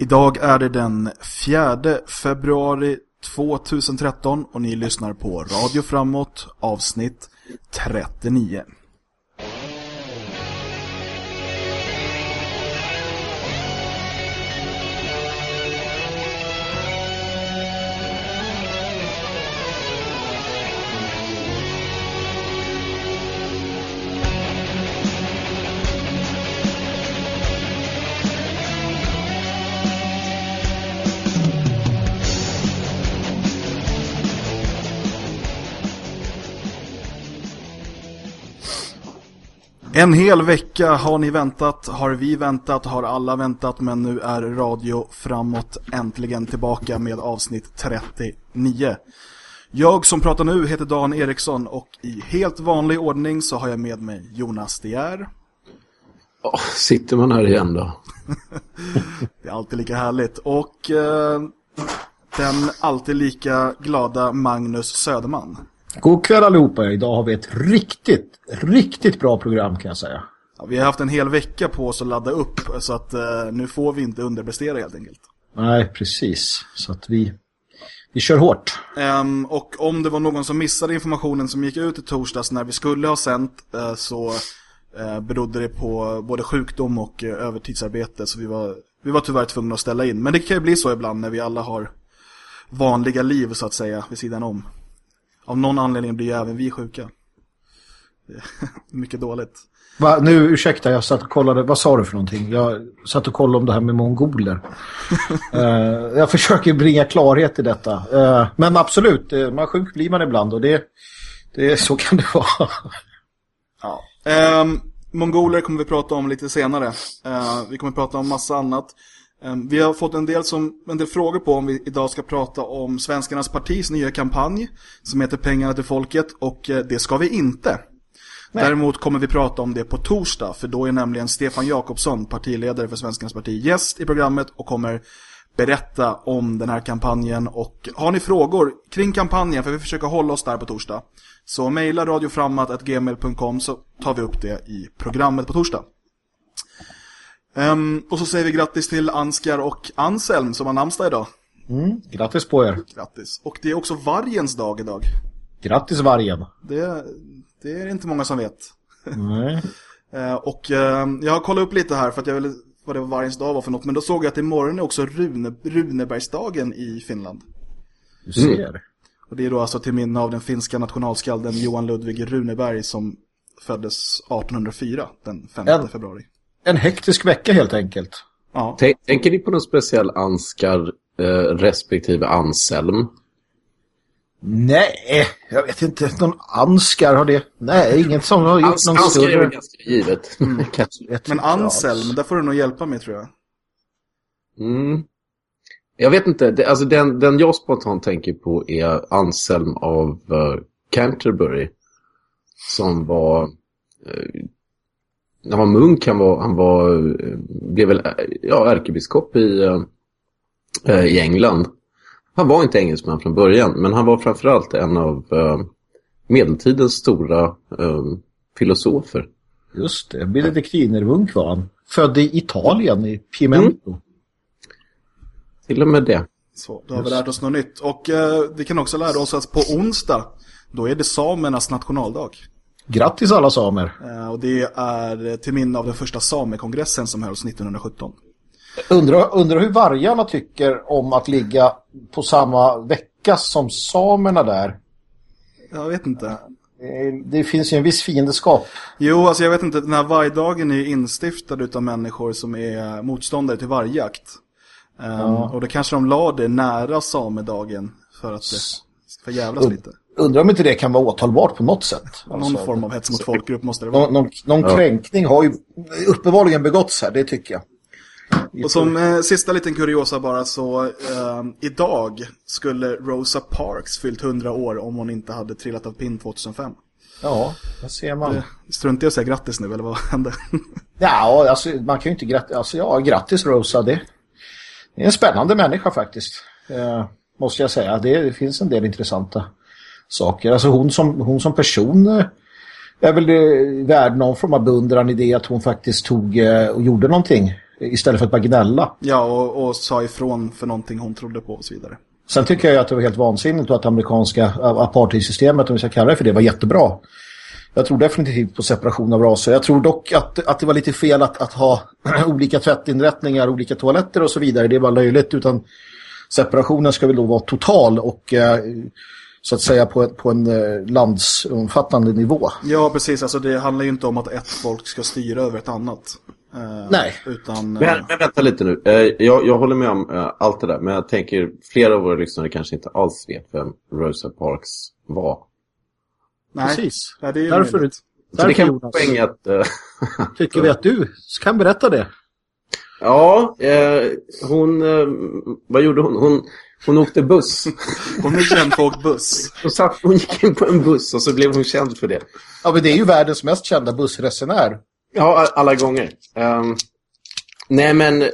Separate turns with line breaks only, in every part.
Idag är det den 4 februari 2013 och ni lyssnar på Radio Framåt avsnitt 39. En hel vecka har ni väntat, har vi väntat, har alla väntat men nu är Radio Framåt äntligen tillbaka med avsnitt 39. Jag som pratar nu heter Dan Eriksson och i helt vanlig ordning så har jag med mig Jonas Dier.
Oh, sitter man här igen då?
det är alltid lika härligt. Och eh, den alltid lika glada Magnus Söderman.
God kväll allihopa. Idag har vi ett riktigt, riktigt bra program kan jag säga.
Ja, vi har haft en hel vecka på oss att ladda upp så att eh, nu får vi inte underprestera helt enkelt.
Nej, precis. Så att vi, vi kör hårt.
Um, och om det var någon som missade informationen som gick ut i torsdags när vi skulle ha sänt uh, så uh, berodde det på både sjukdom och uh, övertidsarbete så vi var, vi var tyvärr tvungna att ställa in. Men det kan ju bli så ibland när vi alla har vanliga liv så att säga vid sidan om. Av någon anledning blir även vi sjuka. Mycket dåligt.
Va, nu, ursäkta, jag satt och kollade. Vad sa du för någonting? Jag satt och kollade om det här med mongoler. uh, jag försöker bringa klarhet i detta. Uh, men absolut, uh, man sjuk blir man ibland och det, det så kan det vara.
ja. Um, mongoler kommer vi prata om lite senare. vi kommer prata om massa annat. Ehm, vi har fått en del, som, en del frågor på om vi idag ska prata om Svenskarnas partis nya kampanj som heter Pengarna till folket och eh, det ska vi inte. Nej. Däremot kommer vi prata om det på torsdag för då är nämligen Stefan Jakobsson, partiledare för Svenskarnas parti, gäst i programmet och kommer berätta om den här kampanjen och har ni frågor kring kampanjen för vi försöker hålla oss där på torsdag så mejla radioframmat.gmail.com så tar vi upp det i programmet på torsdag. Um, och så säger vi grattis till Anskar och Anselm som har namnsdag idag.
Mm, grattis på er.
Grattis. Och det är också vargens dag idag.
Grattis vargen.
Det, det är inte många som vet.
Nej.
uh, och uh, jag har kollat upp lite här för att jag ville vad det var vargens dag var för något. Men då såg jag att imorgon är också Rune, Runebergsdagen i Finland.
Du ser. Mm.
Och det är då alltså till minne av den finska nationalskalden Johan Ludvig Runeberg som föddes 1804 den 5 en, februari
en hektisk vecka helt enkelt.
Ja. Tänker ni på någon speciell Anskar eh, respektive Anselm?
Nej, jag vet inte. Någon Anskar har det. Nej, inget som har gjort Ans någon
Anskar större. är ganska givet. Mm.
Men Anselm, där får du nog hjälpa mig tror jag.
Mm. Jag vet inte. Det, alltså den, den jag spontant tänker på är Anselm av uh, Canterbury. Som var... Uh, han var munk, han var, han var blev väl ja, ärkebiskop i, äh, i England. Han var inte engelsman från början, men han var framförallt en av äh, medeltidens stora äh, filosofer.
Just det, benediktinermunk var han. Född i Italien, i Pimento. Mm.
Till och med det.
Så, då har vi lärt oss något nytt. Och eh, vi kan också lära oss att på onsdag, då är det samernas nationaldag.
Grattis alla samer!
Eh, och det är till minne av den första samekongressen som hölls 1917.
Undrar, undrar hur vargarna tycker om att ligga på samma vecka som samerna där.
Jag vet inte.
Eh, det finns ju en viss fiendeskap.
Jo, alltså jag vet inte. Den här vargdagen är instiftad av människor som är motståndare till vargjakt. Ehm, ja. Um, och då kanske de la det nära samedagen för att det ska jävlas lite.
Undrar om inte det kan vara åtalbart på något sätt.
Någon alltså, form av hets mot folkgrupp måste det vara.
Någon, någon, någon ja. kränkning har ju uppenbarligen begåtts här, det tycker jag.
Och som eh, sista liten kuriosa bara så eh, idag skulle Rosa Parks fyllt 100 år om hon inte hade trillat av pinn 2005.
Ja, det ser man.
Strunt i att säga grattis nu, eller vad hände?
ja, alltså man kan ju inte grattis. Alltså ja, grattis Rosa. Det, det är en spännande människa faktiskt. Eh, måste jag säga. Det, det finns en del intressanta saker. Alltså hon som, hon som person eh, är väl värd någon form av beundran i det att hon faktiskt tog eh, och gjorde någonting Istället för att bara gnälla.
Ja, och, och sa ifrån för någonting hon trodde på och så vidare.
Sen tycker jag att det var helt vansinnigt att amerikanska apartheidsystemet, om vi ska kalla det för det, var jättebra. Jag tror definitivt på separation av raser. Jag tror dock att, att det var lite fel att, att ha olika tvättinrättningar, olika toaletter och så vidare. Det var löjligt, utan separationen ska väl då vara total och eh, så att säga på, på en eh, landsomfattande nivå.
Ja, precis. Alltså det handlar ju inte om att ett folk ska styra över ett annat. Eh,
Nej.
Utan,
Men, men vänta lite nu. Eh, jag, jag håller med om eh, allt det där. Men jag tänker, flera av våra lyssnare kanske inte alls vet vem Rosa Parks var.
nej,
Precis.
Ja, det är ju
Därför.
Så
därför
det kan
Jonas,
poäng att... eh,
tycker vi att du kan berätta det.
ja, eh, hon... Eh, vad gjorde hon? Hon, hon åkte buss.
Hon är känd på åkt buss.
Hon, satt, hon gick in på en buss och så blev hon känd för det.
Ja, men det är ju världens mest kända bussresenär.
Ja, alla gånger. Ehm, nej, men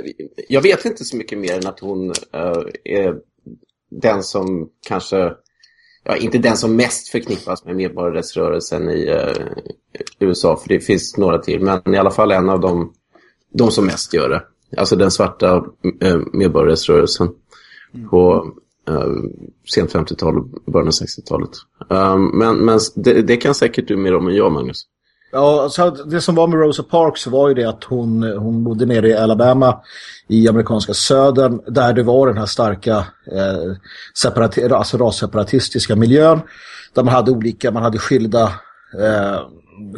jag vet inte så mycket mer än att hon eh, är den som kanske... Ja, inte den som mest förknippas med medborgarrättsrörelsen i eh, USA, för det finns några till. Men i alla fall en av dem, de som mest gör det. Alltså den svarta eh, medborgarrättsrörelsen Mm. på eh, sent 50-tal och början av 60-talet. Um, ehm, men men det, det kan säkert du mer om än jag, Magnus.
Ja, så det som var med Rosa Parks var ju det att hon, hon bodde nere i Alabama i amerikanska södern där det var den här starka eh, separati- alltså rasseparatistiska miljön där man hade olika, man hade skilda eh,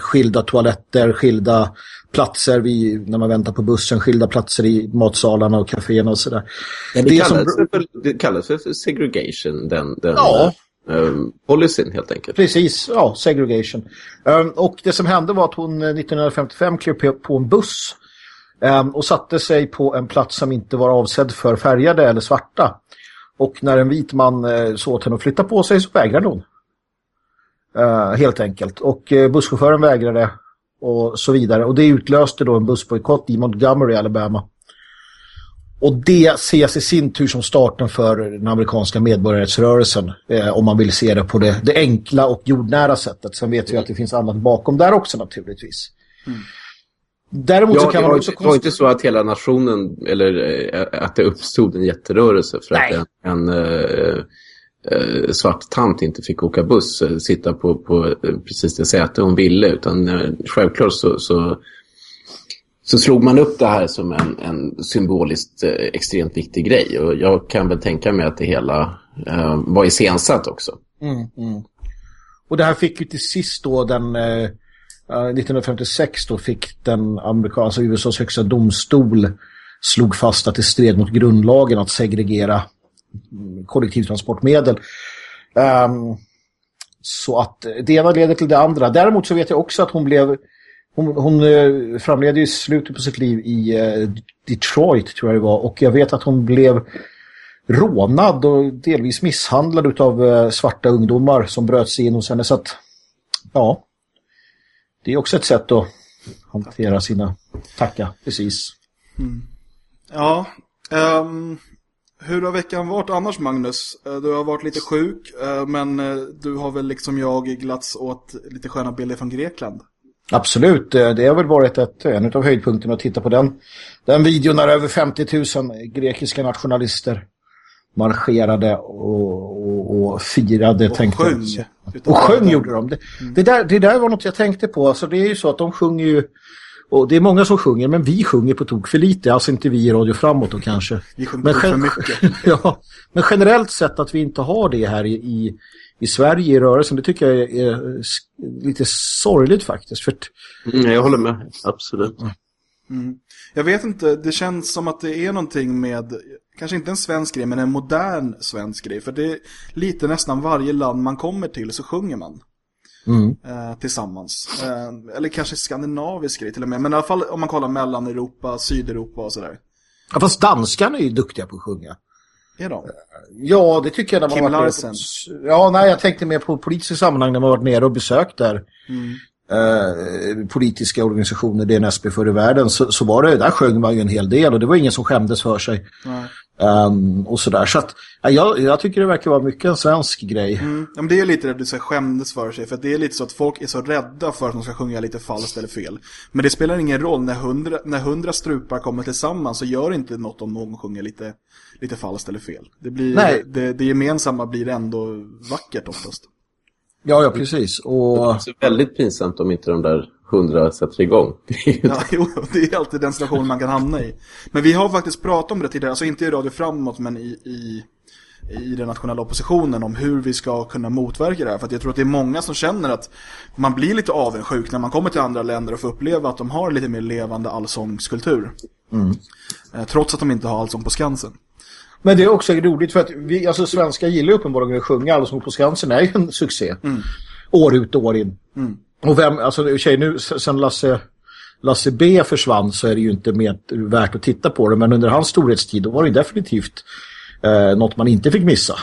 skilda toaletter, skilda platser vid, när man väntar på bussen, skilda platser i matsalarna och kaféerna och sådär.
Det,
Det som-
för, det kallas för segregation, den, den
Ja.
um, policyn helt enkelt.
Precis, ja, segregation. Um, och det som hände var att hon eh, 1955 klev på- på en buss um, och satte sig på en plats som inte var avsedd för färgade eller svarta. Och när en vit man uh, såg åt henne att flytta på sig så vägrade hon. Uh, helt enkelt. Och uh, busschauffören vägrade och så vidare. Och det utlöste då en bussbojkott i Montgomery, Alabama. Och det ses i sin tur som starten för den amerikanska medborgarrättsrörelsen. Eh, om man vill se det på det, det enkla och jordnära sättet. Sen vet vi att det finns annat bakom där också naturligtvis. Däremot så
Ja,
kan
det
man också
det var inte så att hela nationen, eller eh, att det uppstod en jätterörelse för
Nej.
att en, en eh, svart tant inte fick åka buss, eh, sitta på, på eh, precis det säte hon ville, utan eh, självklart så, så, så slog man upp det här som en, en symboliskt eh, extremt viktig grej. Och jag kan väl tänka mig att det hela eh, var iscensatt också.
Mm, mm. Och det här fick ju till sist då den... Eh, 1956 då fick den amerikanska, alltså USAs högsta domstol slog fast att det stred mot grundlagen att segregera kollektivtransportmedel. Um, så att det ena leder till det andra. Däremot så vet jag också att hon blev hon, hon eh, framledde i slutet på sitt liv i eh, Detroit tror jag det var och jag vet att hon blev rånad och delvis misshandlad av eh, svarta ungdomar som bröt sig in hos henne. Så att, ja, det är också ett sätt att hantera sina tacka, precis. Mm.
Ja, um, hur har veckan varit annars Magnus? Eh, Du har varit lite sjuk, eh, men eh, du har väl liksom jag glatts åt lite sköna bilder från Grekland.
Absolut, det har väl varit ett, en av höjdpunkterna att titta på den, den videon när över 50 000 grekiska nationalister marscherade och, och, och firade.
Och
tänkte
sjöng.
Och sjöng gjorde de. Det, det, där, det där var något jag tänkte på. Alltså det är ju så att de sjunger ju, och det är många som sjunger, men vi sjunger på tok för lite. Alltså inte vi i Radio Framåt då kanske.
Vi sjunger
Men,
för mycket.
ja, men generellt sett att vi inte har det här i, i, i Sverige i rörelsen, det tycker jag är, är lite sorgligt faktiskt. För
Mm, jag håller med, absolut.
Mm. Jag vet inte, det känns som att det är någonting med, kanske inte en svensk grej, men en modern svensk grej. För det är lite nästan varje land man kommer till så sjunger man. Eh, tillsammans. Eh, eller kanske skandinavisk grej till och med. Men i alla fall om man kollar mellan Europa, Sydeuropa och sådär.
Ja, fast danskarna är ju duktiga på att sjunga.
Är de?
Ja, det tycker jag när man
Kim Larsen.
på, Ja, nej, jag tänkte mer på politiska sammanhang när man varit nere och besökt där. eh, politiska organisationer, DNSB förr i världen, så, så var det, där sjöng man ju en hel del och det var ingen som skämdes för sig. Um, och sådär. Så att, ja, jag, jag tycker det verkar vara mycket en svensk grej.
Mm. Ja, men det är lite det du säger skämdes för sig. För att det är lite så att folk är så rädda för att de ska sjunga lite falskt eller fel. Men det spelar ingen roll. När hundra, när hundra strupar kommer tillsammans så gör det inte något om någon sjunger lite, lite falskt eller fel. Det, blir,
Nej.
det, det gemensamma blir ändå vackert oftast.
Ja, ja, precis. Och...
Det är väldigt pinsamt om inte de där hundra sätter igång. Det är ju-
Ja, jo, det är alltid den situation man kan hamna i. Men vi har faktiskt pratat om det tidigare, alltså inte i Radio Framåt men i, i, i den nationella oppositionen om hur vi ska kunna motverka det här. För att jag tror att det är många som känner att man blir lite avundsjuk när man kommer till andra länder och får uppleva att de har lite mer levande allsångskultur. Eh, Trots att de inte har allsång på Skansen.
Men det är också roligt för att vi, alltså svenskar gillar uppenbarligen att sjunga. Allsång på Skansen är ju en succé. År ut och år in. Och vem, alltså i sig nu sen Lasse, Lasse B försvann så är det ju inte mer värt att titta på det. Men under hans storhetstid då var det definitivt eh, något man inte fick missa.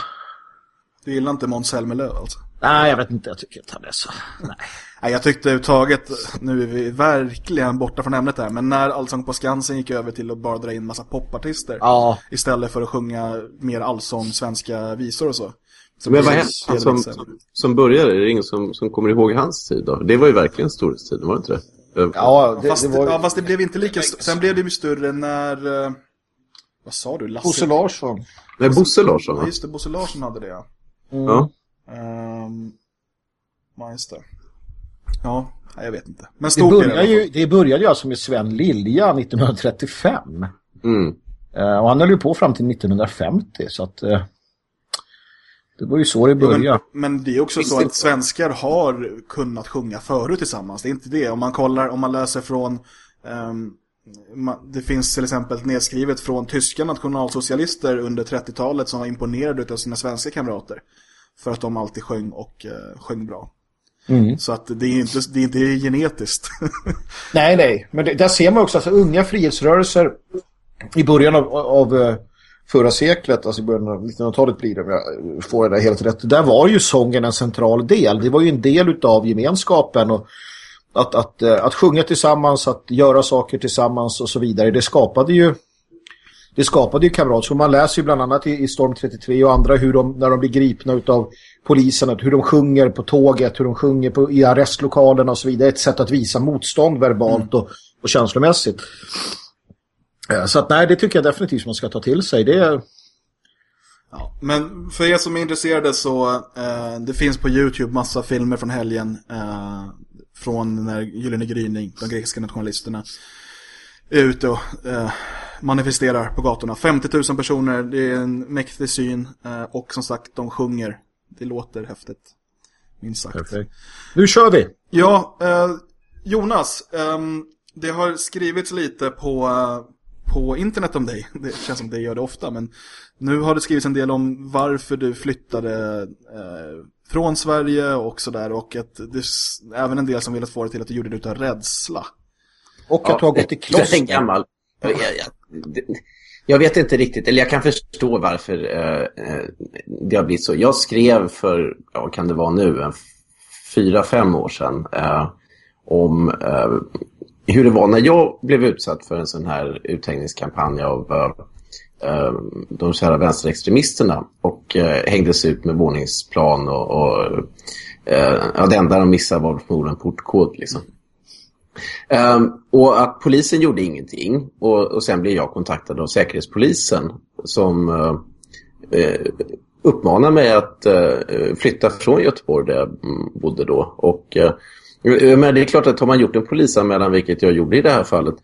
Du gillar inte Måns Zelmerlöw alltså?
Nej, jag vet inte. Jag tycker inte han är så. Nej.
Nej, jag tyckte överhuvudtaget, nu är vi verkligen borta från ämnet här, men när Allsång på Skansen gick över till att bara dra in massa popartister
Ja.
istället för att sjunga mer allsång, svenska visor och så. Så
Men vad hände
det
som, som, som började? Är det ingen som, som kommer ihåg hans tid då? Det var ju verkligen storhetstiden, var det inte det?
Ja, det,
fast,
det var
ja, fast det blev inte lika Sen blev det ju större när... eh, vad sa du? Lasse?
Bosse Larsson.
Nej, Bosse Larsson
Ja, just det. Bosse Larsson hade det, ja.
Ja.
Um, ja, just det. Ja, nej, jag vet inte. Men
Det
stort är det i
började, ju, det började ju alltså med Sven Lilja 1935.
Mm.
Eh, och han höll ju på fram till 1950. Så att eh, det var ju så det började.
men, men det är också så att svenskar har kunnat sjunga förut tillsammans. Det är inte det. Om man kollar, om man läser från... ma- det finns till exempel nedskrivet från tyska nationalsocialister under 30-talet som var imponerade av sina svenska kamrater. För att de alltid sjöng och uh, sjöng bra.
Mm.
Så att det är inte, det är inte genetiskt.
Nej, nej. Men det, där ser man också att alltså, unga frihetsrörelser i början av, av eh, förra seklet, alltså i början av 1900-talet blir det, om jag får det där helt rätt. Där var ju sången en central del. Det var ju en del av gemenskapen och att, att, eh, att sjunga tillsammans, att göra saker tillsammans och så vidare. Det skapade ju det skapade ju kamratskap. Man läser ju bland annat i, Storm 33 och andra hur de, när de blir gripna utav polisen, hur de sjunger på tåget, hur de sjunger på, i arrestlokalerna och så vidare. Ett sätt att visa motstånd verbalt och, och känslomässigt. Eh, Så att nej, det tycker jag definitivt man ska ta till sig. Det är,
Ja, men för er som är intresserade så eh, det finns på YouTube massa filmer från helgen eh, från den här Gyllene gryning, de grekiska nationalisterna ute och eh, manifesterar på gatorna. 50 000 personer, det är en mäktig syn eh, och som sagt de sjunger. Det låter häftigt, minst sagt.
Nu kör vi!
Ja, eh, Jonas, ehm, det har skrivits lite på, på internet om dig. Det känns som det gör det ofta, men nu har det skrivits en del om varför du flyttade eh, från Sverige och sådär. Och att det är även en del som velat få det till att du gjorde det utav rädsla.
Och att du har gått i
Den är
kloster.
gammal. Jag, jag, jag, jag vet inte riktigt, eller jag kan förstå varför eh, eh, det har blivit så. Jag skrev för, ja, kan det vara nu, en fyra, fem år sedan eh, om eh, hur det var när jag blev utsatt för en sån här uthängningskampanj av uh, de kära vänsterextremisterna och uh, hängdes ut med våningsplan och, och uh, ja, det enda de missade var förmodligen portkod liksom. Um, och att polisen gjorde ingenting. Och, och sen blev jag kontaktad av Säkerhetspolisen som uh, uppmanade mig att uh, flytta från Göteborg där jag bodde då. Och, uh, men det är klart att har man gjort en polisanmälan, vilket jag gjorde i det här fallet,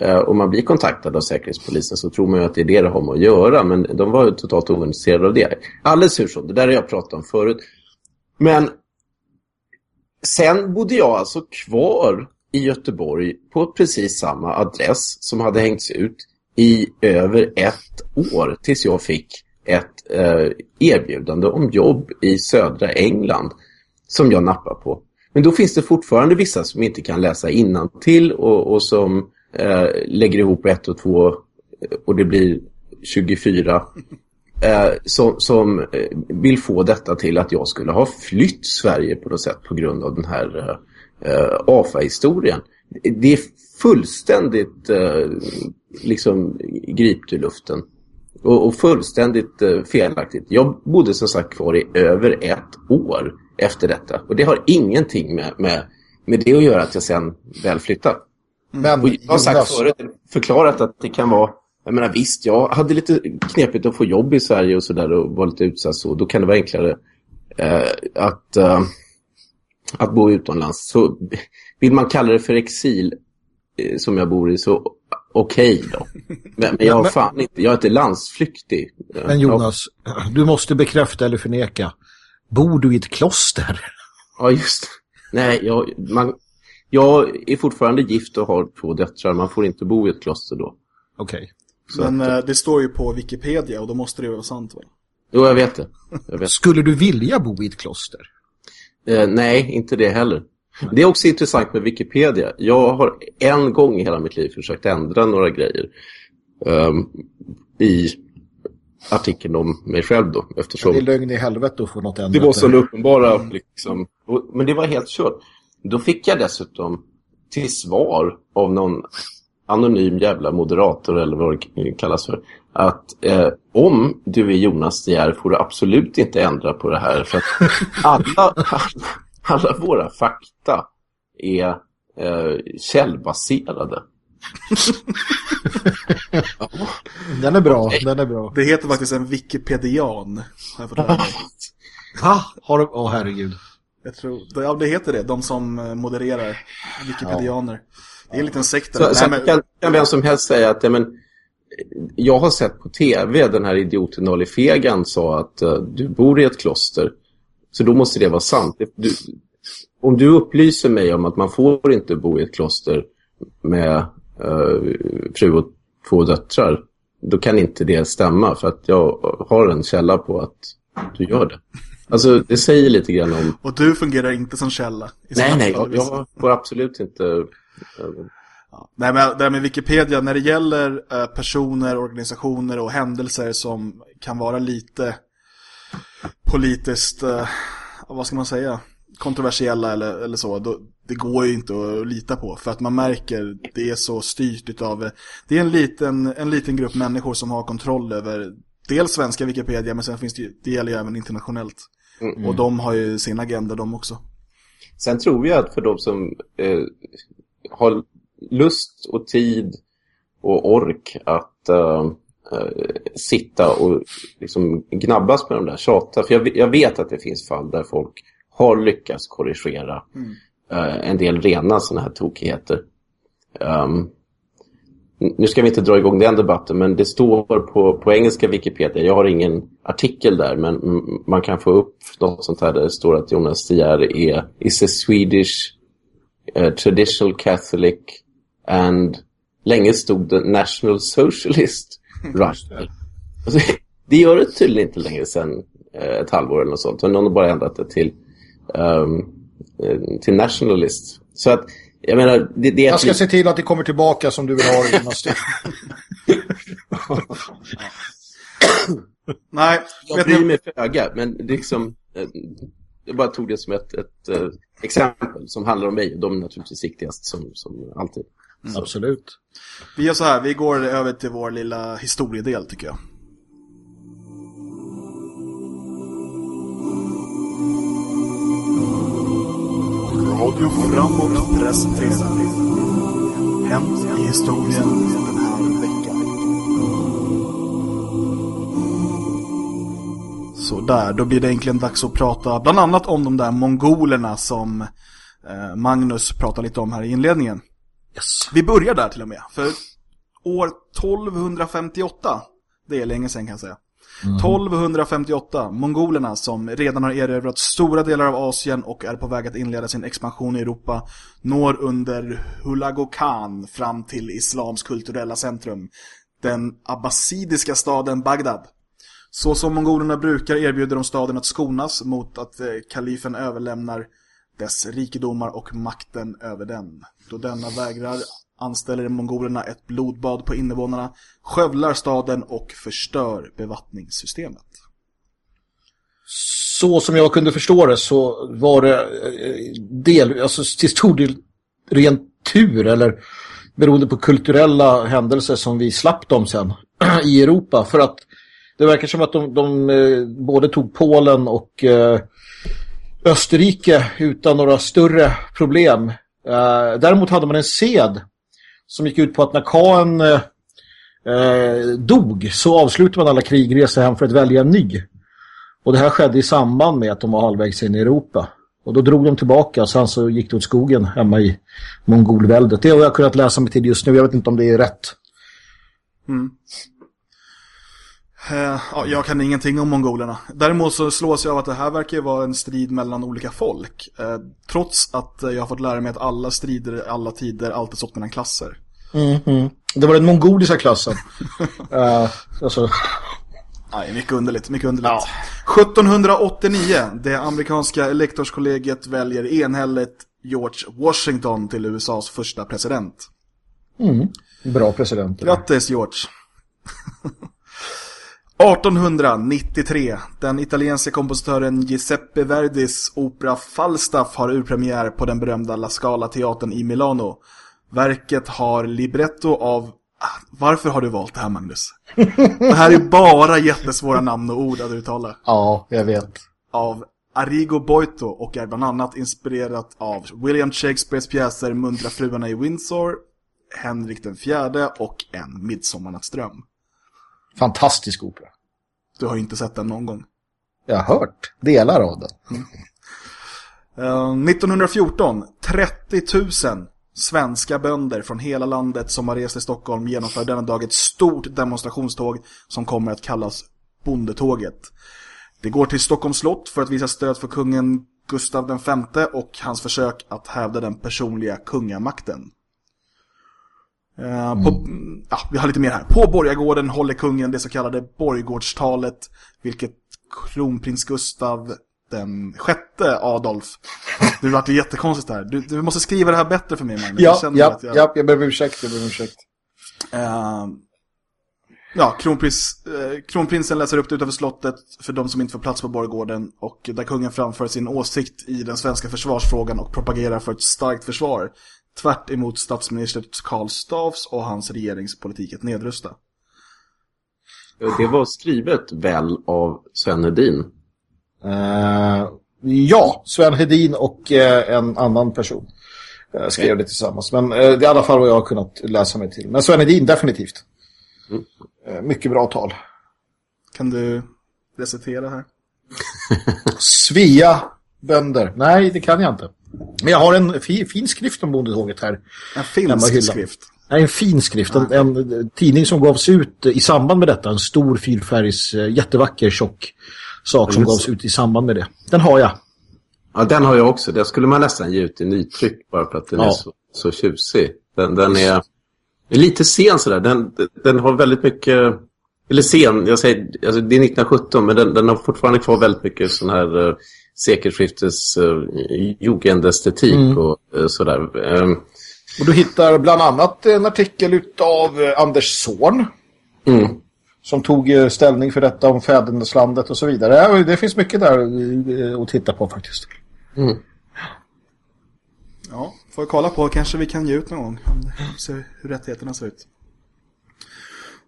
eh, och man blir kontaktad av Säkerhetspolisen så tror man ju att det är det det har med att göra. Men de var ju totalt ointresserade av det. Alldeles hur så, det där har jag pratat om förut. Men Sen bodde jag alltså kvar i Göteborg på precis samma adress som hade hängts ut i över ett år tills jag fick ett eh, erbjudande om jobb i södra England som jag nappade på. Men då finns det fortfarande vissa som inte kan läsa innantill och, och som eh, lägger ihop ett och två eh, och det blir 24 eh, som, som eh, vill få detta till att jag skulle ha flytt Sverige på något sätt på grund av den här eh, AFA-historien. Det är fullständigt eh, liksom gript ur luften. Och, och fullständigt eh, felaktigt. Jag bodde som sagt kvar i över ett år efter detta. Och det har ingenting med, med, med det att göra att jag sen väl flyttat. Men, och jag har sagt förut, förklarat att det kan vara jag menar visst, jag hade lite knepigt att få jobb i Sverige och sådär och var lite utsatt så. Då kan det vara enklare eh, att, eh, att bo utomlands. Så vill man kalla det för exil eh, som jag bor i så okej då. Men, men jag, fan inte, jag är inte landsflyktig.
Men Jonas, du måste bekräfta eller förneka. Bor du i ett kloster?
Ja, just Nej, jag, man, jag är fortfarande gift och har två döttrar. Man får inte bo i ett kloster då.
Okej. Okay.
Men att, eh, det står ju på Wikipedia och då måste det vara sant väl?
Jo, jag vet det. Jag vet.
Skulle du vilja bo i ett kloster?
Eh, nej, inte det heller. Det är också intressant med Wikipedia. Jag har en gång i hela mitt liv försökt ändra några grejer um, i artikeln om mig själv då. Eftersom
det är lögn i helvete att få något ändrat.
Det var så uppenbara liksom. Men det var helt kört. Då fick jag dessutom till svar av någon anonym jävla moderator eller vad det kallas för. Att eh, om du är Jonas De får du absolut inte ändra på det här. För att alla, alla, alla våra fakta är eh, källbaserade.
Den är bra, den är bra.
Det heter faktiskt en Wikipedian. Har jag fått höra.
Har du... Åh, oh, herregud.
Jag tror... Ja, det heter det. De som eh, modererar Wikipedianer. Ja. Det är en liten sekt.
Så, men... kan, kan vem som helst säga att ja, men, jag har sett på tv den här idioten Ali Fegan sa att uh, du bor i ett kloster. Så då måste det vara sant. Du, om du upplyser mig om att man får inte bo i ett kloster med uh, fru och två döttrar, då kan inte det stämma för att jag har en källa på att du gör det. Alltså det säger lite grann om...
Och du fungerar inte som källa?
Nej, nej, jag, jag får absolut inte
Ja. Nej, men det här med Wikipedia, när det gäller eh, personer, organisationer och händelser som kan vara lite politiskt, eh, vad ska man säga, kontroversiella eller, eller så, då, det går ju inte att lita på. För att man märker, det är så styrt av, det är en liten, en liten grupp människor som har kontroll över dels svenska Wikipedia, men sen finns det, det gäller ju även internationellt. Mm. Och de har ju sin agenda de också.
Sen tror jag att för de som eh, har lust och tid och ork att uh, uh, sitta och liksom gnabbas med de där tjata. För jag, jag, vet att det finns fall där folk har lyckats korrigera mm. Uh, en del rena sådana här tokigheter. Um, nu ska vi inte dra igång den debatten, men det står på, på engelska Wikipedia. Jag har ingen artikel där, men man kan få upp något sånt här där det står att Jonas De är is a Swedish uh, traditional Catholic and länge stod det National Socialist Russia. Alltså, det gör det tydligen inte längre sedan uh, ett halvår eller något sånt. Men någon har bara ändrat det till, um, till Nationalist. Så att, jag menar, det, det
Jag ska se till att det kommer tillbaka som du vill ha det innan
Nej,
jag bryr mig föga, men det är liksom jag bara tog det som ett, ett, ett, exempel som handlar om mig. De är naturligtvis viktigast som, som alltid.
Mm. Absolut.
Vi gör så här, vi går över till vår lilla historiedel tycker jag. Radio Framåt presenterar Hänt i historien den här veckan. Så där, då blir det egentligen dags att prata bland annat om de där mongolerna som eh, Magnus pratade lite om här i inledningen. Yes. Vi börjar där till och med, för år 1258, det är länge sedan kan jag säga. Mm. 1258, mongolerna som redan har erövrat stora delar av Asien och är på väg att inleda sin expansion i Europa når under Hulago Khan fram till islams kulturella centrum, den abbasidiska staden Bagdad. Så som mongolerna brukar erbjuder de staden att skonas mot att eh, kalifen överlämnar dess rikedomar och makten över den. Då denna vägrar anställer mongolerna ett blodbad på invånarna, skövlar staden och förstör bevattningssystemet.
så som jag kunde förstå det så var det eh, del, alltså till stor del ren tur eller beroende på kulturella händelser som vi slapp dem sen i Europa. För att det verkar som att de, de eh, både tog Polen och eh, Österrike utan några större problem. Däremot hade man en sed som gick ut på att när Kaen eh, eh, dog så avslutade man alla krigresor hem för att välja en ny. Och det här skedde i samband med att de var halvvägs in i Europa. Och då drog de tillbaka och sen så gick det åt skogen hemma i Mongolväldet. Det har jag kunnat läsa mig till just nu. Jag vet inte om det är rätt.
Mm. Eh, ja, jag kan ingenting om mongolerna. Däremot så slås jag av att det här verkar vara en strid mellan olika folk. Eh, trots att jag har fått lära mig att alla strider i alla tider alltid stått mellan klasser.
Mm -hmm. Det var den mongoliska klassen. uh, alltså...
Nej, mycket underligt, mycket underligt. Ja. 1789, det amerikanska elektorskollegiet väljer enhälligt George Washington till USAs första president.
Mm. Bra president.
Grattis George. 1893, den italienska kompositören Giuseppe Verdis opera Falstaff har urpremiär på den berömda La Scala-teatern i Milano. Verket har libretto av... Ah, varför har du valt det här, Magnus? Det här är bara jättesvåra namn och ord att uttala.
Ja, jag vet.
Av Arrigo Boito och är bland annat inspirerat av William Shakespeares pjäser Muntra fruarna i Windsor, Henrik den fjärde och En midsommarnattsdröm.
Fantastisk opera.
Du har inte sett den någon gång.
Jag har hört delar av den.
Mm. Uh, 1914, 30 000 svenska bönder från hela landet som har rest till Stockholm genomför denna dag ett stort demonstrationståg som kommer att kallas Bondetåget. Det går till Stockholms slott för att visa stöd för kungen Gustav V och hans försök att hävda den personliga kungamakten. Uh, på, mm. ja, vi har lite mer här. På Borgagården håller kungen det så kallade Borggårdstalet, vilket kronprins Gustav den sjätte Adolf. Det vart jättekonstigt här. Du, du, måste skriva det här bättre för mig, Magnus.
Ja, jag ja, jag... ja, jag ber om ursäkt. Jag ber om ursäkt.
Uh, ja, kronprins, uh, kronprinsen läser upp det utanför slottet för de som inte får plats på Borggården och där kungen framför sin åsikt i den svenska försvarsfrågan och propagerar för ett starkt försvar tvärt emot statsminister Karl Stavs och hans regeringspolitik att nedrusta.
Det var skrivet väl av Sven Hedin?
Uh, ja, Sven Hedin och uh, en annan person uh, skrev okay. det tillsammans. Men det är i alla fall vad jag har kunnat läsa mig till. Men Sven Hedin, definitivt. Mm. mycket bra tal.
Kan du recitera här?
Svea bönder. Nej, det kan jag inte. Men jag har en fi, fin skrift om bondetåget här.
En finsk skrift?
Nej, en fin skrift. En, en, tidning som gavs ut i samband med detta. En stor fyrfärgs, jättevacker, tjock sak som gavs ut i samband med det. Den har jag.
Ja, den har jag också. Den skulle man nästan ge ut i nytryck bara för att den ja. är så, så tjusig. Den, den är, är lite sen sådär. Den, den har väldigt mycket... Eller sen, jag säger, alltså det är 1917 men den, den har fortfarande kvar väldigt mycket sån här uh, sekelskiftes uh, jugendestetik mm. och uh, sådär. Um,
och du hittar bland annat en artikel av uh, Anders Zorn. Mm som tog eh, ställning för detta om fäderneslandet och så vidare. Det finns mycket där eh, att titta på faktiskt. Mm.
Ja, får jag kolla på. Kanske vi kan ge ut någon gång. Se hur rättigheterna ser ut.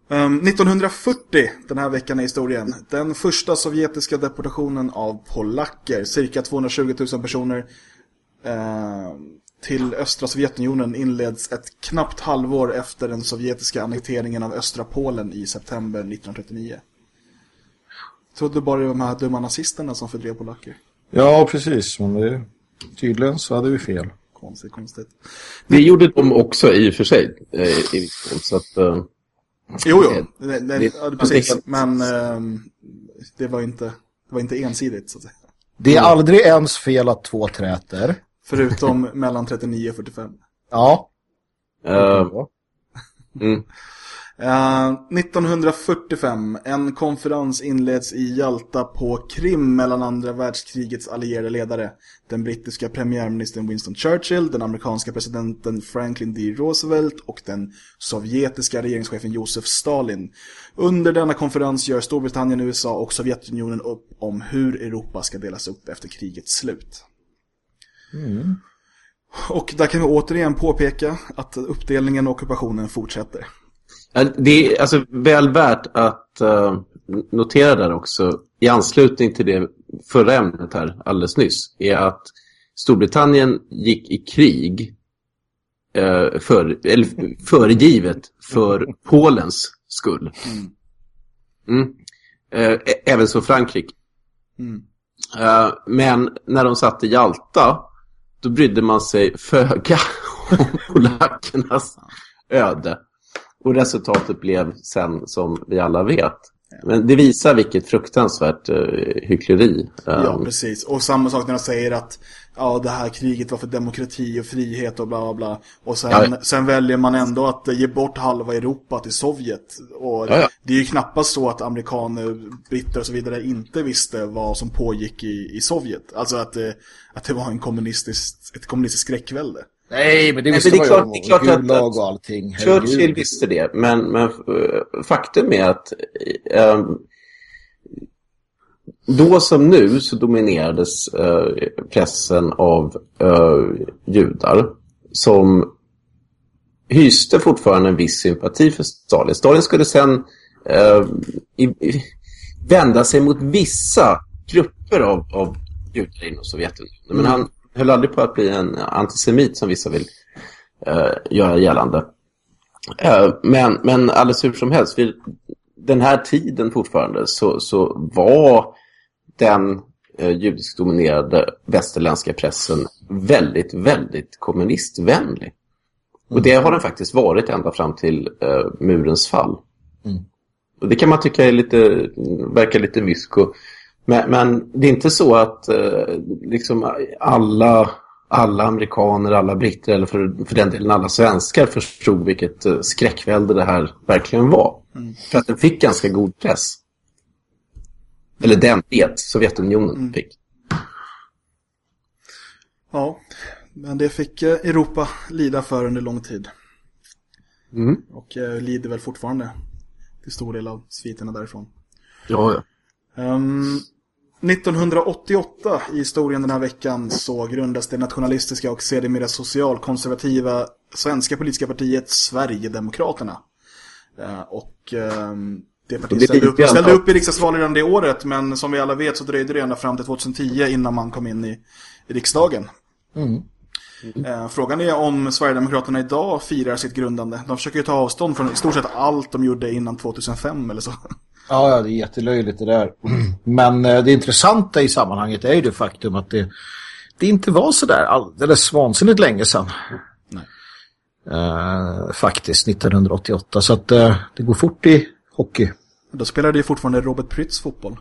Um, ehm, 1940, den här veckan i historien. Den första sovjetiska deportationen av polacker. Cirka 220 000 personer. Uh, till östra Sovjetunionen inleds ett knappt halvår efter den sovjetiska annekteringen av östra Polen i september 1939. Trodde bara det var de här dumma nazisterna som fördrev polacker.
Ja, precis. Men det, tydligen så hade vi fel.
Konstigt, konstigt.
Det gjorde de också i och för sig. Eh, i, så att, uh,
jo, jo. Det, det, det, ja, precis. Men uh, det, var inte, det var inte ensidigt, så att säga.
Det är aldrig ens fel att två träter.
Förutom mellan 39 och 45.
Ja.
Uh, mm.
Uh, 1945, en konferens inleds i Jalta på Krim mellan andra världskrigets allierade ledare. Den brittiska premiärministern Winston Churchill, den amerikanska presidenten Franklin D. Roosevelt och den sovjetiska regeringschefen Josef Stalin. Under denna konferens gör Storbritannien, USA och Sovjetunionen upp om hur Europa ska delas upp efter krigets slut. Mm. Och där kan vi återigen påpeka att uppdelningen och ockupationen fortsätter.
Det är alltså väl värt att uh, notera där också i anslutning till det förra ämnet här alldeles nyss är att Storbritannien gick i krig uh, för, eller föregivet för Polens skull. Mm. Uh, även så Frankrike. Mm. men när de satt i Jalta då brydde man sig föga om polackernas öde. Och resultatet blev sen som vi alla vet. Men det visar vilket fruktansvärt uh, hyckleri.
Ja, um, precis. Och samma sak när de säger att ja, det här kriget var för demokrati och frihet och bla bla bla. Och sen, ja. sen väljer man ändå att ge bort halva Europa till Sovjet. Och ja, ja. det är ju knappast så att amerikaner, britter och så vidare inte visste vad som pågick i, i Sovjet. Alltså att, att det var en kommunistisk, ett kommunistiskt skräckvälde.
Nej, men det visste
Nej, men
det är klart,
det är klart att, att, och allting. Churchill visste det, men, men eh, faktum är att um, då som nu så dominerades uh, pressen av uh, judar som hyste fortfarande en viss sympati för Stalin. Stalin skulle sen uh, i, i, vända sig mot vissa grupper av, av judar inom Sovjetunionen. Mm. Men han höll aldrig på att bli en antisemit som vissa vill uh, göra gällande. Uh, men, men alldeles hur som helst, vid den här tiden fortfarande så, så var den uh, judisk dominerade västerländska pressen väldigt, väldigt kommunistvänlig. Mm. Och det har den faktiskt varit ända fram till uh, murens fall. Mm. Och det kan man tycka är lite, verkar lite mysko. Men, men, det är inte så att eh, liksom alla, alla amerikaner, alla britter eller för, för den delen alla svenskar förstod vilket eh, skräckvälde det här verkligen var. Mm. För att den fick ganska god press. Eller den det, Sovjetunionen mm. fick.
Ja, men det fick eh, Europa lida för under lång tid. Mm. Och eh, lider väl fortfarande till stor del av sviterna därifrån.
Ja, ja.
Um, 1988 i historien den här veckan så grundas det nationalistiska och sedermera socialkonservativa svenska politiska partiet Sverigedemokraterna. Uh, och uh, det partiet ställde upp, ställde upp i riksdagsvalet redan det året men som vi alla vet så dröjde det ända fram till 2010 innan man kom in i, i riksdagen. Mm. Mm. Frågan är om Sverigedemokraterna idag firar sitt grundande. De försöker ju ta avstånd från i stort sett allt de gjorde innan 2005 eller så.
Ja, ja, det är jättelöjligt det där. Men eh, det intressanta i sammanhanget är ju det faktum att det, det inte var så där alldeles vansinnigt länge sedan. Nej. Uh, faktiskt, 1988. Så att uh, det går fort i hockey.
Då spelade ju fortfarande Robert Prytz fotboll.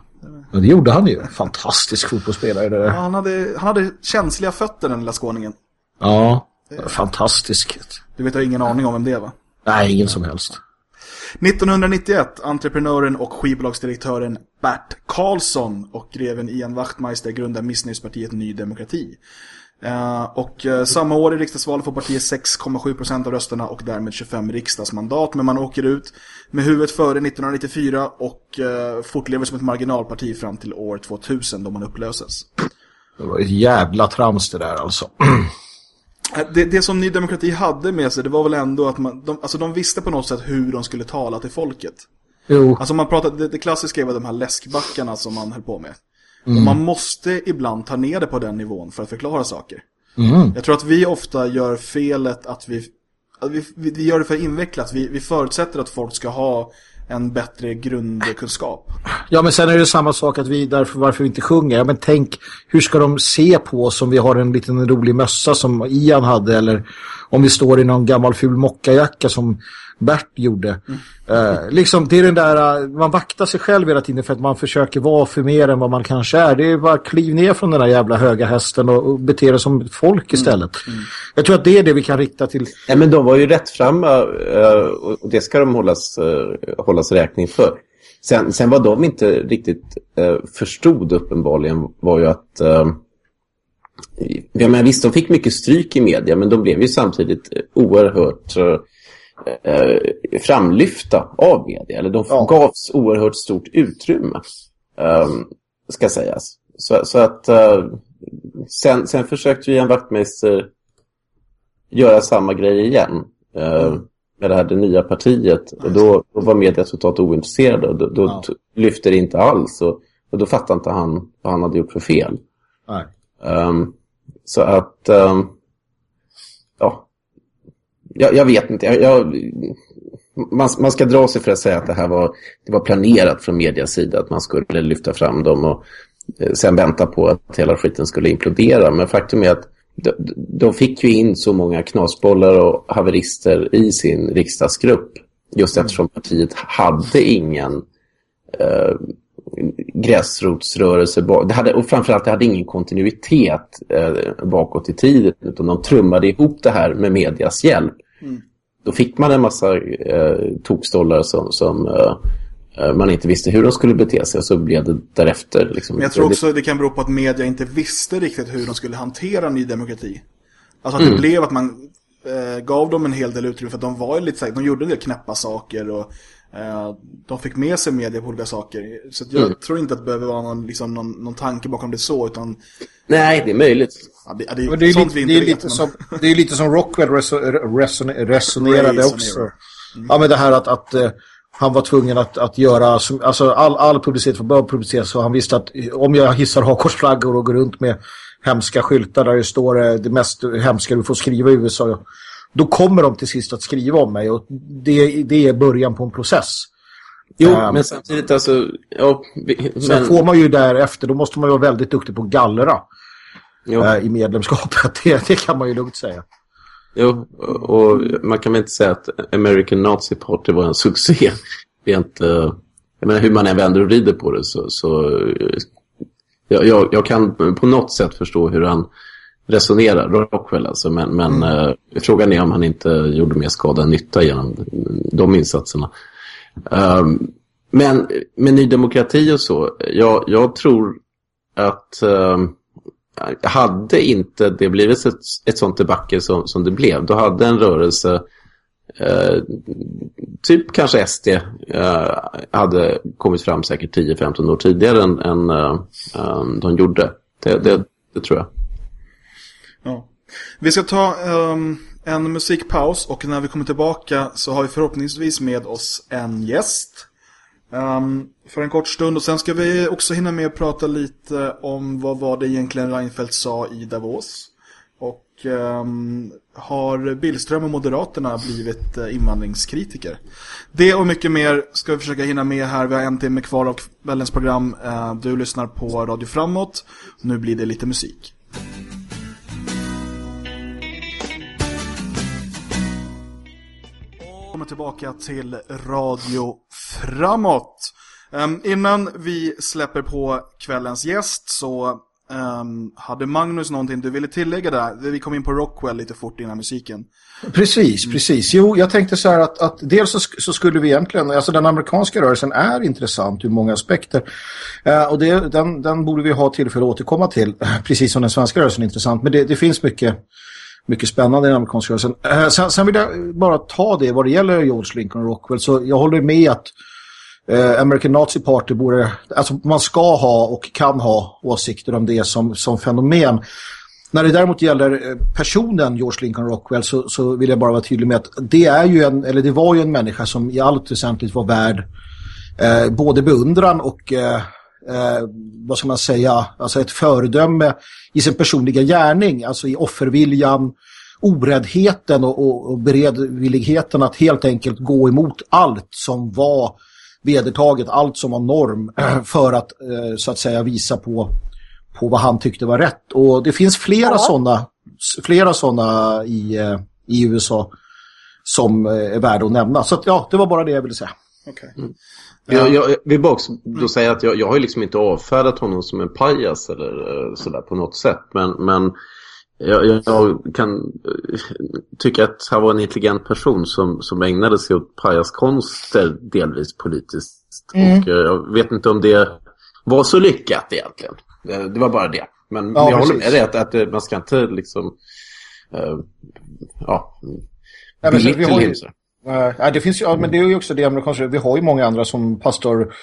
Ja, det gjorde han ju. Fantastisk fotbollsspelare. Det
Ja, han, hade, han hade känsliga fötter den lilla skåningen.
Ja, fantastiskt.
Du vet, jag har ingen aning om vem det var.
Nej, ingen som helst.
1991, entreprenören och skivbolagsdirektören Bert Karlsson och greven Ian Wachtmeister grundar missnöjespartiet Ny Demokrati. Eh, och eh, samma år i riksdagsvalet får partiet 6,7% av rösterna och därmed 25 riksdagsmandat. Men man åker ut med huvudet före 1994 och eh, fortlever som ett marginalparti fram till år 2000 då man upplöses.
Det var ett jävla trams det där alltså.
Det, det som Ny Demokrati hade med sig, det var väl ändå att man, de, alltså de visste på något sätt hur de skulle tala till folket. Jo. Alltså man pratade, det, det klassiska var de här läskbackarna som man höll på med. Mm. Och man måste ibland ta ner det på den nivån för att förklara saker. Mm. Jag tror att vi ofta gör felet att vi, att vi, vi, gör det för invecklat. Vi, vi förutsätter att folk ska ha en bättre grundkunskap.
Ja, men sen är det samma sak att vi därför varför vi inte sjunger. Ja, men tänk, hur ska de se på oss om vi har en liten rolig mössa som Ian hade eller om vi står i någon gammal ful mockajacka som Bert gjorde. Mm. Uh, liksom det är den där, uh, man vaktar sig själv hela tiden för att man försöker vara för mer än vad man kanske är. Det är bara kliv ner från den där jävla höga hästen och, och bete dig som folk mm. istället. Mm. Mm. Jag tror att det är det vi kan rikta till.
Ja, men de var ju rätt framma uh, och det ska de hållas, hållas räkning för. Sen, sen vad de inte riktigt förstod uppenbarligen var ju att jag menar, visst, de fick mycket stryk i media men de blev ju samtidigt oerhört eh, framlyfta av media. Eller de ja. gavs oerhört stort utrymme, eh, ska sägas. Så, så att eh, sen, sen försökte Ian Wachtmeister göra samma grej igen. Eh, mm. Med det här det nya partiet. Och då, då var media totalt ointresserade. Och då, då ja. lyfte det inte alls. Och, och då fattade inte han vad han hade gjort för fel. Um, så att, um, jag, jag, vet inte. Jag, jag, man, man, ska dra sig för att säga att det här var, det var planerat från medias sida att man skulle lyfta fram dem och eh, sen vänta på att hela skiten skulle implodera. Men faktum är att de, de fick ju in så många knasbollar och haverister i sin riksdagsgrupp just eftersom partiet hade ingen eh, gräsrotsrörelse. Det hade, och framförallt det hade ingen kontinuitet eh, bakåt i tiden utan de trummade ihop det här med medias hjälp. Mm. Då fick man en massa eh, tokstollar som, som eh, eh, man inte visste hur de skulle bete sig så blev det därefter. Liksom.
Men jag tror också det kan bero på att media inte visste riktigt hur de skulle hantera Ny Demokrati. Alltså att mm. det blev att man eh, gav dem en hel del utrymme för att de var lite de gjorde en del knäppa saker och de fick med sig media på olika saker. Så jag mm. tror inte att det behöver vara någon, liksom, någon, någon tanke bakom det så, utan...
Nej, det är möjligt.
Ja, det, det, det, är lite,
det är lite men... som, Det är lite som Rockwell reso, reson, resonerade också. Mm. Ja, men det här att, att uh, han var tvungen att, att göra... Alltså all, all publicitet var bör publiceras så han visste att om jag hissar hakorsflaggor och går runt med hemska skyltar där det står uh, det mest hemska du får skriva i USA då kommer de till sist att skriva om mig och det, det är början på en process.
Jo, um, men samtidigt alltså... Ja,
men... Sen får man ju därefter, då måste man ju vara väldigt duktig på gallra uh, i medlemskapet. Det, det kan man ju lugnt säga.
Jo, och man kan väl inte säga att American Nazi Party var en succé. Rent, jag menar, hur man än vänder och vrider på det så... så jag, jag kan på något sätt förstå hur han resonera, Rockwell alltså. Men, men mm. eh, frågan är om han inte gjorde mer skada än nytta genom de insatserna. Um, men med Ny Demokrati och så, jag, jag tror att um, hade inte det blivit ett, ett sånt debacle som, som det blev, då hade en rörelse Uh, typ kanske SD uh, hade kommit fram säkert 10-15 år tidigare än, än um, de gjorde. Det, det, det, tror jag.
Ja. Vi ska ta um, en musikpaus och när vi kommer tillbaka så har vi förhoppningsvis med oss en gäst. Um, för en kort stund och sen ska vi också hinna med att prata lite om vad var det egentligen Reinfeldt sa i Davos. Och um, har Billström och Moderaterna blivit eh, invandringskritiker? Det och mycket mer ska vi försöka hinna med här. Vi har en timme kvar av kvällens program. Uh, du lyssnar på Radio Framåt. Nu blir det lite musik. Välkommen tillbaka till Radio Framåt. Um, innan vi släpper på kvällens gäst så um, hade Magnus någonting du ville tillägga där. Vi kom in på Rockwell lite fort innan musiken.
Precis, precis. Jo, jag tänkte så här att, att dels så, så, skulle vi egentligen, alltså den amerikanska rörelsen är intressant ur många aspekter. Uh, och det, den, den borde vi ha tillfälle att återkomma till, precis som den svenska rörelsen är intressant. Men det, det finns mycket mycket spännande i den amerikanska rörelsen. Eh, sen, sen, vill jag bara ta det vad det gäller George Lincoln och Rockwell. Så jag håller med att eh, American Nazi Party borde, alltså man ska ha och kan ha åsikter om det som, som fenomen. När det däremot gäller eh, personen George Lincoln Rockwell så, så vill jag bara vara tydlig med att det är ju en, eller det var ju en människa som i allt väsentligt var värd eh, både beundran och eh, eh, vad ska man säga, alltså ett föredöme i sin personliga gärning, alltså i offerviljan, oräddheten och, och, och beredvilligheten att helt enkelt gå emot allt som var vedertaget, allt som var norm för att eh, så att säga visa på, på vad han tyckte var rätt. Och det finns flera ja. sådana flera sådana i, eh, i USA som är värda att nämna. Så att, ja, det var bara det jag ville säga.
Okay.
Mm. Jag, jag, vill bara också då säga att jag, jag har liksom inte avfärdat honom som en pajas eller sådär på något sätt. Men, men jag, jag, kan tycka att han var en intelligent person som, som ägnade sig åt pajaskonster delvis politiskt. Mm. Och jag vet inte om det var så lyckat egentligen. Det var bara det. Men, ja, jag håller med dig att, att man ska inte liksom... Uh, ja,
ja men, vi har ju, uh, det finns ju, ja, men det är ju också det amerikanska. Vi har ju många andra som pastor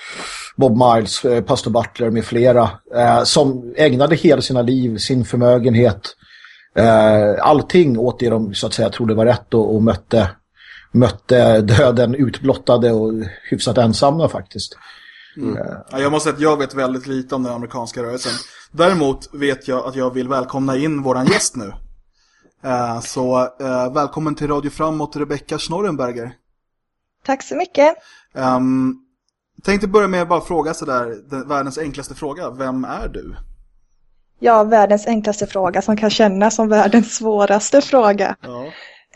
Bob Miles, uh, pastor Butler med flera. Uh, som ägnade hela sina liv, sin förmögenhet, allting åt det de så att säga trodde var rätt och, och mötte, mötte döden utblottade och hyfsat ensamma faktiskt.
Mm. Ja, jag måste säga att jag vet väldigt lite om den amerikanska rörelsen. Däremot vet jag att jag vill välkomna in våran gäst nu. Uh, så uh, välkommen till Radio Framåt, Rebecka Schnorrenberger.
Tack så mycket.
Um, tänkte börja med att bara fråga sådär, den, världens enklaste fråga. Vem är du?
Ja, världens enklaste fråga som kan kännas som världens svåraste fråga. Ja.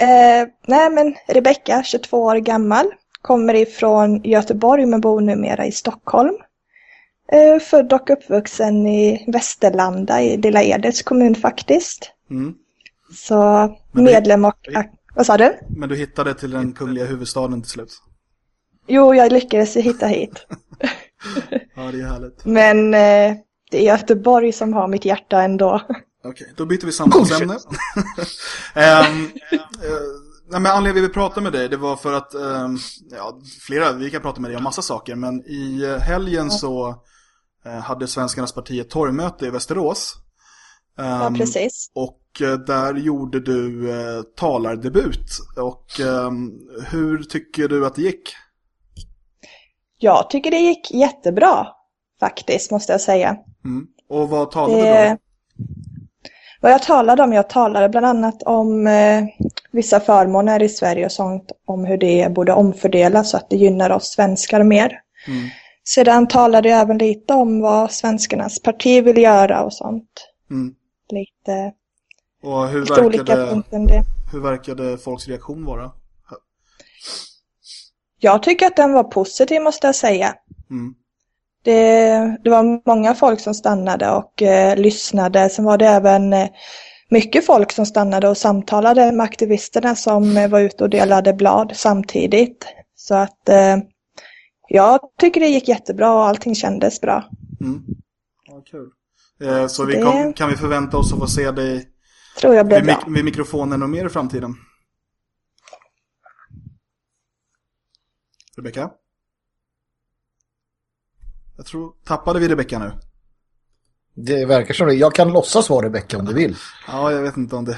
Uh, nej men Rebecka, 22 år gammal, kommer ifrån Göteborg men bor numera i Stockholm. Eh, född och uppvuxen i Västerlanda i Lilla Edets kommun faktiskt. Mm. Så medlem och... Du, vad sa du?
Men du hittade till den kungliga huvudstaden till slut?
Jo, jag lyckades hitta hit.
ja, det är härligt.
Men eh, det är Göteborg som har mitt hjärta ändå.
Okej, okay, då byter vi samtalsämne. um, uh, nej, men anledningen vi vill prata med dig, det var för att, um, ja, flera, vi kan prata med dig om massa saker, men i helgen så Eh, hade Svenskarnas parti ett torgmöte i Västerås.
Ja, ehm, precis.
Och eh, där gjorde du eh, talardebut. Och ehm, hur tycker du att det gick?
Jag tycker det gick jättebra, faktiskt, måste jag säga.
Mm. Och vad talade det... du om?
Vad jag talade om? Jag talade bland annat om eh, vissa förmåner i Sverige och sånt. Om hur det borde omfördelas så att det gynnar oss svenskar mer. Mm. Sedan talade jag även lite om vad svenskarnas parti vill göra och sånt. Mm. Lite,
och hur verkade, olika punkter. Hur verkade folks reaktion vara?
Jag tycker att den var positiv måste jag säga. Mm. Det, det, var många folk som stannade och eh, lyssnade. Sen var det även eh, mycket folk som stannade och samtalade med aktivisterna som eh, var ute och delade blad samtidigt. Så att eh, jag tycker det gick jättebra och allting kändes bra.
Mm. Ja, kul. Eh, så vi kom, kan vi förvänta oss att få se dig
tror jag vid,
bra. vid mikrofonen och mer i framtiden? Rebecka? Jag tror, tappade vi Rebecka nu?
Det verkar som det. Jag kan låtsas vara Rebecka om du vill.
Ja, jag vet inte om det...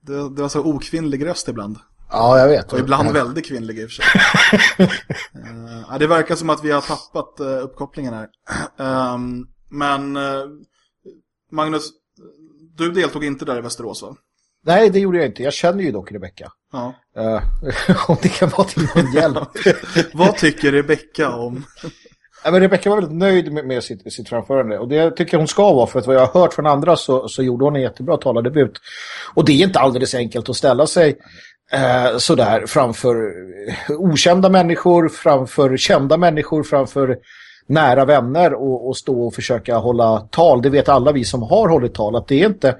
Du, du har så okvinnlig röst ibland.
Ja, jag vet.
Och ibland väldigt kvinnlig i och för sig. uh, det verkar som att vi har tappat uh, uppkopplingen här. Um, men uh, Magnus, du deltog inte där i Västerås va?
Nej, det gjorde jag inte. Jag känner ju dock Rebecka. Ja. Uh, om det kan vara till någon hjälp.
Vad tycker Rebecka om?
Ja, men Rebecka var väldigt nöjd med, med sitt, sitt framförande. Och det tycker jag hon ska vara. För att vad jag har hört från andra så, så gjorde hon en jättebra talardebut. Och det är inte alldeles enkelt att ställa sig eh, sådär framför okända människor, framför kända människor, framför nära vänner och, och stå och försöka hålla tal. Det vet alla vi som har hållit tal att det är inte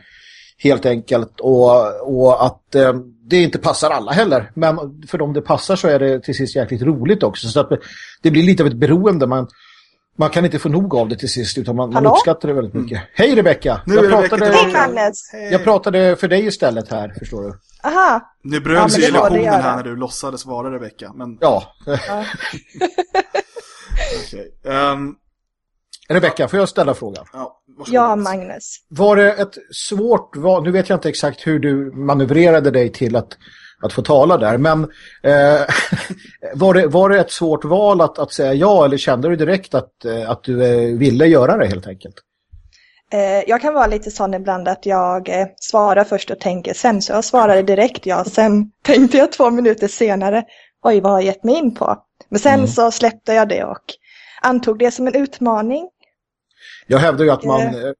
helt enkelt och, och att eh, det inte passar alla heller. Men för dem det passar så är det till sist jäkligt roligt också. Så att det blir lite av ett beroende. Man, man kan inte få nog av det till sist utan man, man uppskattar det väldigt mycket. Mm. Hej Rebecka!
Jag,
pratade, Hej,
jag pratade för dig istället här, förstår du.
Aha.
Nu bröts ja, ju lektionen här när du låtsades vara Rebecka. Men...
Ja. ja.
okay. um... Ehm,
Rebecka, får jag ställa frågan?
Ja, ja, Magnus.
Var det ett svårt val? Nu vet jag inte exakt hur du manövrerade dig till att, att få tala där. Men eh, var, det, var det ett svårt val att, att säga ja eller kände du direkt att, eh, att du eh, ville göra det helt enkelt?
Eh, jag kan vara lite sån ibland att jag svarar först och tänker sen. Så jag svarade direkt ja. Sen tänkte jag två minuter senare, oj vad har jag gett mig in på? Men sen mm. så släppte jag det och antog det som en utmaning.
Jag hävdar ju att man, eh,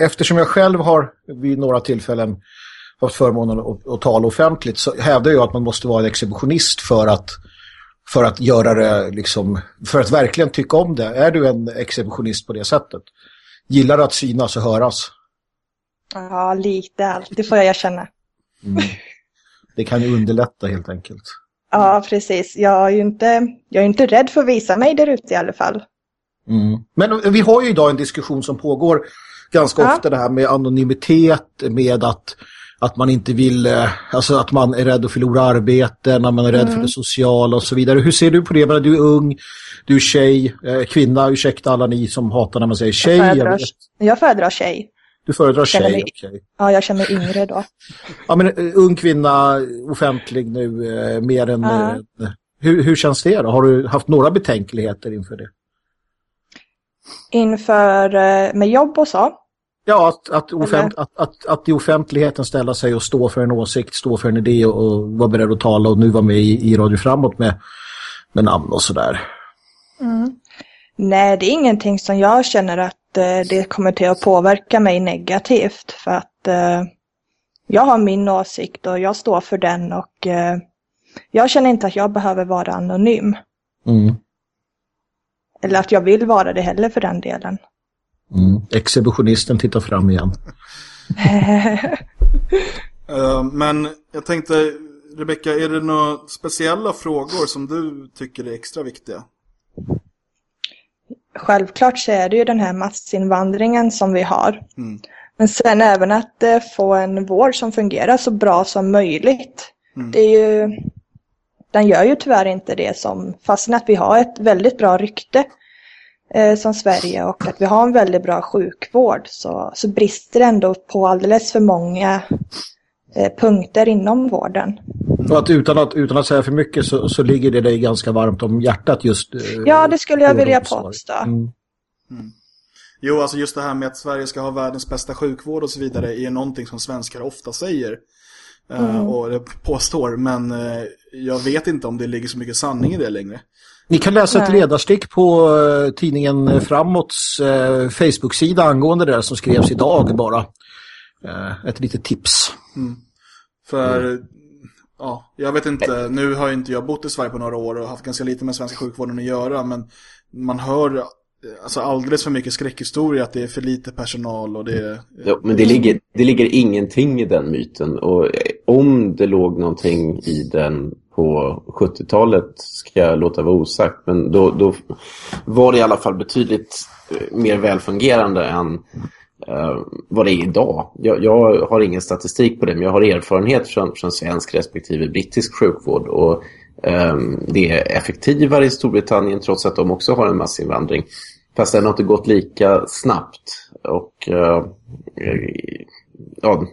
eftersom jag själv har vid några tillfällen haft förmånen att, att tala offentligt så hävdar jag att man måste vara en exhibitionist för att för att göra det liksom, för att verkligen tycka om det. Är du en exhibitionist på det sättet? Gillar du att synas och höras?
Ja, lite allt. Det får jag erkänna. Mm.
Det kan ju underlätta helt enkelt.
Ja, precis. Jag är ju inte, jag är inte rädd för att visa mig där ute i alla fall.
Mm. Men vi har ju idag en diskussion som pågår ganska ja. ofta det här med anonymitet, med att, att man inte vill, eh, alltså att man är rädd att förlora arbete, när man är rädd mm. för det sociala och så vidare. Hur ser du på det? Men du är ung, du är tjej, eh, kvinna, ursäkta alla ni som hatar när man säger tjej.
Jag föredrar, jag föredrar tjej.
Du föredrar tjej, okej. Okay.
Ja, jag känner yngre då.
ja, men uh, ung kvinna, offentlig nu, uh, mer än... Uh. hur, hur känns det då? Har du haft några betänkligheter inför det?
Inför med jobb och så?
Ja, att, att, offent, att, att, att i offentligheten ställa sig och stå för en åsikt, stå för en idé och, och vara beredd att tala och nu vara med i, i Radio Framåt med, med namn och sådär.
Mm. Nej, det är ingenting som jag känner att eh, det kommer till att påverka mig negativt. För att eh, jag har min åsikt och jag står för den och eh, jag känner inte att jag behöver vara anonym. Mm. Eller att jag vill vara det heller för den delen.
Mm. Exhibitionisten tittar fram igen.
uh, men jag tänkte, Rebecka, är det några speciella frågor som du tycker är extra viktiga?
Självklart så är det ju den här massinvandringen som vi har. Mm. Men sen även att eh, få en vård som fungerar så bra som möjligt. Mm. Det är ju, den gör ju tyvärr inte det som, fastän att vi har ett väldigt bra rykte eh, som Sverige och att vi har en väldigt bra sjukvård så, så brister det ändå på alldeles för många eh, punkter inom vården.
Och att utan, att utan att säga för mycket så, så ligger det dig ganska varmt om hjärtat just. Eh,
ja, det skulle jag vilja påstå. Mm.
Mm. Jo, alltså just det här med att Sverige ska ha världens bästa sjukvård och så vidare är någonting som svenskar ofta säger. Eh, mm. Och påstår, men uh, jag vet inte om det ligger så mycket sanning i det längre.
Ni kan läsa Nej. ett ledarstick på tidningen Framåts Facebook-sida angående det som skrevs idag bara. ett litet tips. Mm.
För mm ja, jag vet inte, nu har inte jag bott i Sverige på några år och haft ganska lite med svenska sjukvården att göra, men man hör alltså alldeles för mycket skräckhistoria att det är för lite personal och det
Ja, men det ligger, det ligger ingenting i den myten. Och om det låg någonting i den på 70-talet ska jag låta vara osagt, men då, då var det i alla fall betydligt eh, mer välfungerande än uh, vad det är idag. Jag, jag, har ingen statistik på det, men jag har erfarenhet från, från svensk respektive brittisk sjukvård. Och um, det är effektivare i Storbritannien trots att de också har en massinvandring. Fast den har inte gått lika snabbt. Och uh, ja,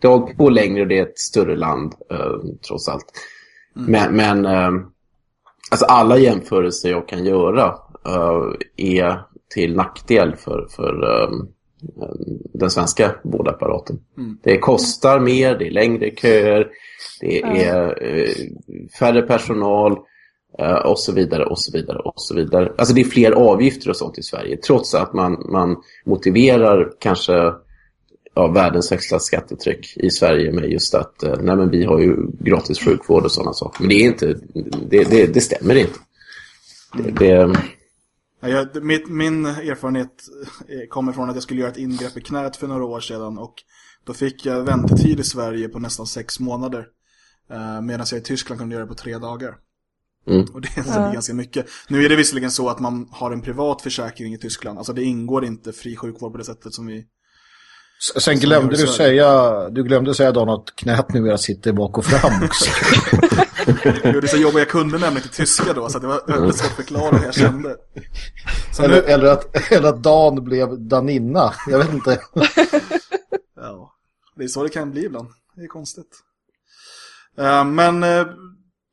det har hållit på längre och det är ett större land uh, trots allt. Mm. Men, men uh, alltså alla jämförelser jag kan göra är till nackdel för, för um, den svenska vårdapparaten. Mm. Det kostar mer, det är längre köer, det är mm. färre personal eh, och så vidare och så vidare och så vidare. Alltså det är fler avgifter och sånt i Sverige trots att man, man motiverar kanske ja, världens högsta skattetryck i Sverige med just att eh, nej men vi har ju gratis sjukvård och sådana saker. Men det är inte, det, det, det stämmer inte. Det, det,
jag, mitt, min erfarenhet eh, kommer från att jag skulle göra ett ingrepp i knät för några år sedan och då fick jag väntetid i Sverige på nästan sex månader. Eh, medan jag i Tyskland kunde göra det på tre dagar. Mm. Och det är ja. ganska mycket. Nu är det visserligen så att man har en privat försäkring i Tyskland. Alltså det ingår inte fri sjukvård på det sättet som vi...
Sen glömde du säga, du glömde säga Dan att knät numera sitter bak och fram också.
det så jobbigt. Jag kunde nämligen inte tyska då så det var väldigt svårt att förklara hur jag kände.
Så eller, nu... eller, att, eller att Dan blev Daninna. Jag vet inte.
ja, det är så det kan bli ibland. Det är konstigt. Uh, men uh,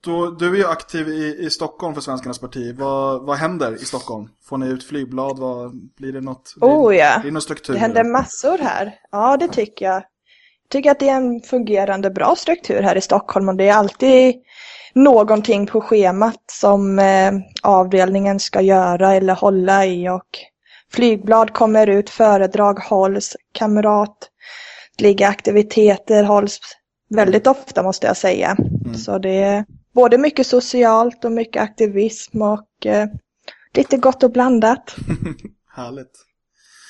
då, du är ju aktiv i, i Stockholm för Svenskarnas parti. Vad, vad händer i Stockholm? Får ni ut flygblad? Vad, blir det något?
Oh ja,
blir det, struktur,
det händer massor här. Ja, det tycker jag. Tycker att det är en fungerande bra struktur här i Stockholm och det är alltid någonting på schemat som eh, avdelningen ska göra eller hålla i och flygblad kommer ut, föredrag hålls, kamratliga aktiviteter hålls väldigt ofta måste jag säga. Mm. Så det är både mycket socialt och mycket aktivism och eh, lite gott och blandat.
Härligt.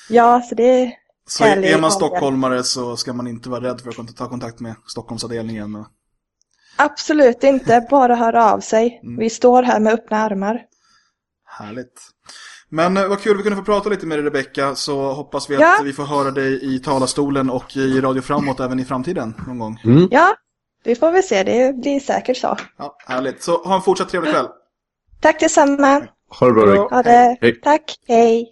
Ja, så det är
Så är man stockholmare så ska man inte vara rädd för att ta kontakt med Stockholmsavdelningen?
Absolut inte, bara höra av sig. Mm. Vi står här med öppna armar.
Härligt. Men eh, vad kul vi kunde få prata lite med dig Rebecka så hoppas vi att ja. vi får höra dig i talarstolen och i Radio Framåt även i framtiden någon gång.
Mm. Ja, vi får väl se. Det blir säkert så.
Ja, härligt. Så ha en fortsatt trevlig kväll.
Tack detsamma.
Ha det bra.
Ha det. Hej. Tack, hej.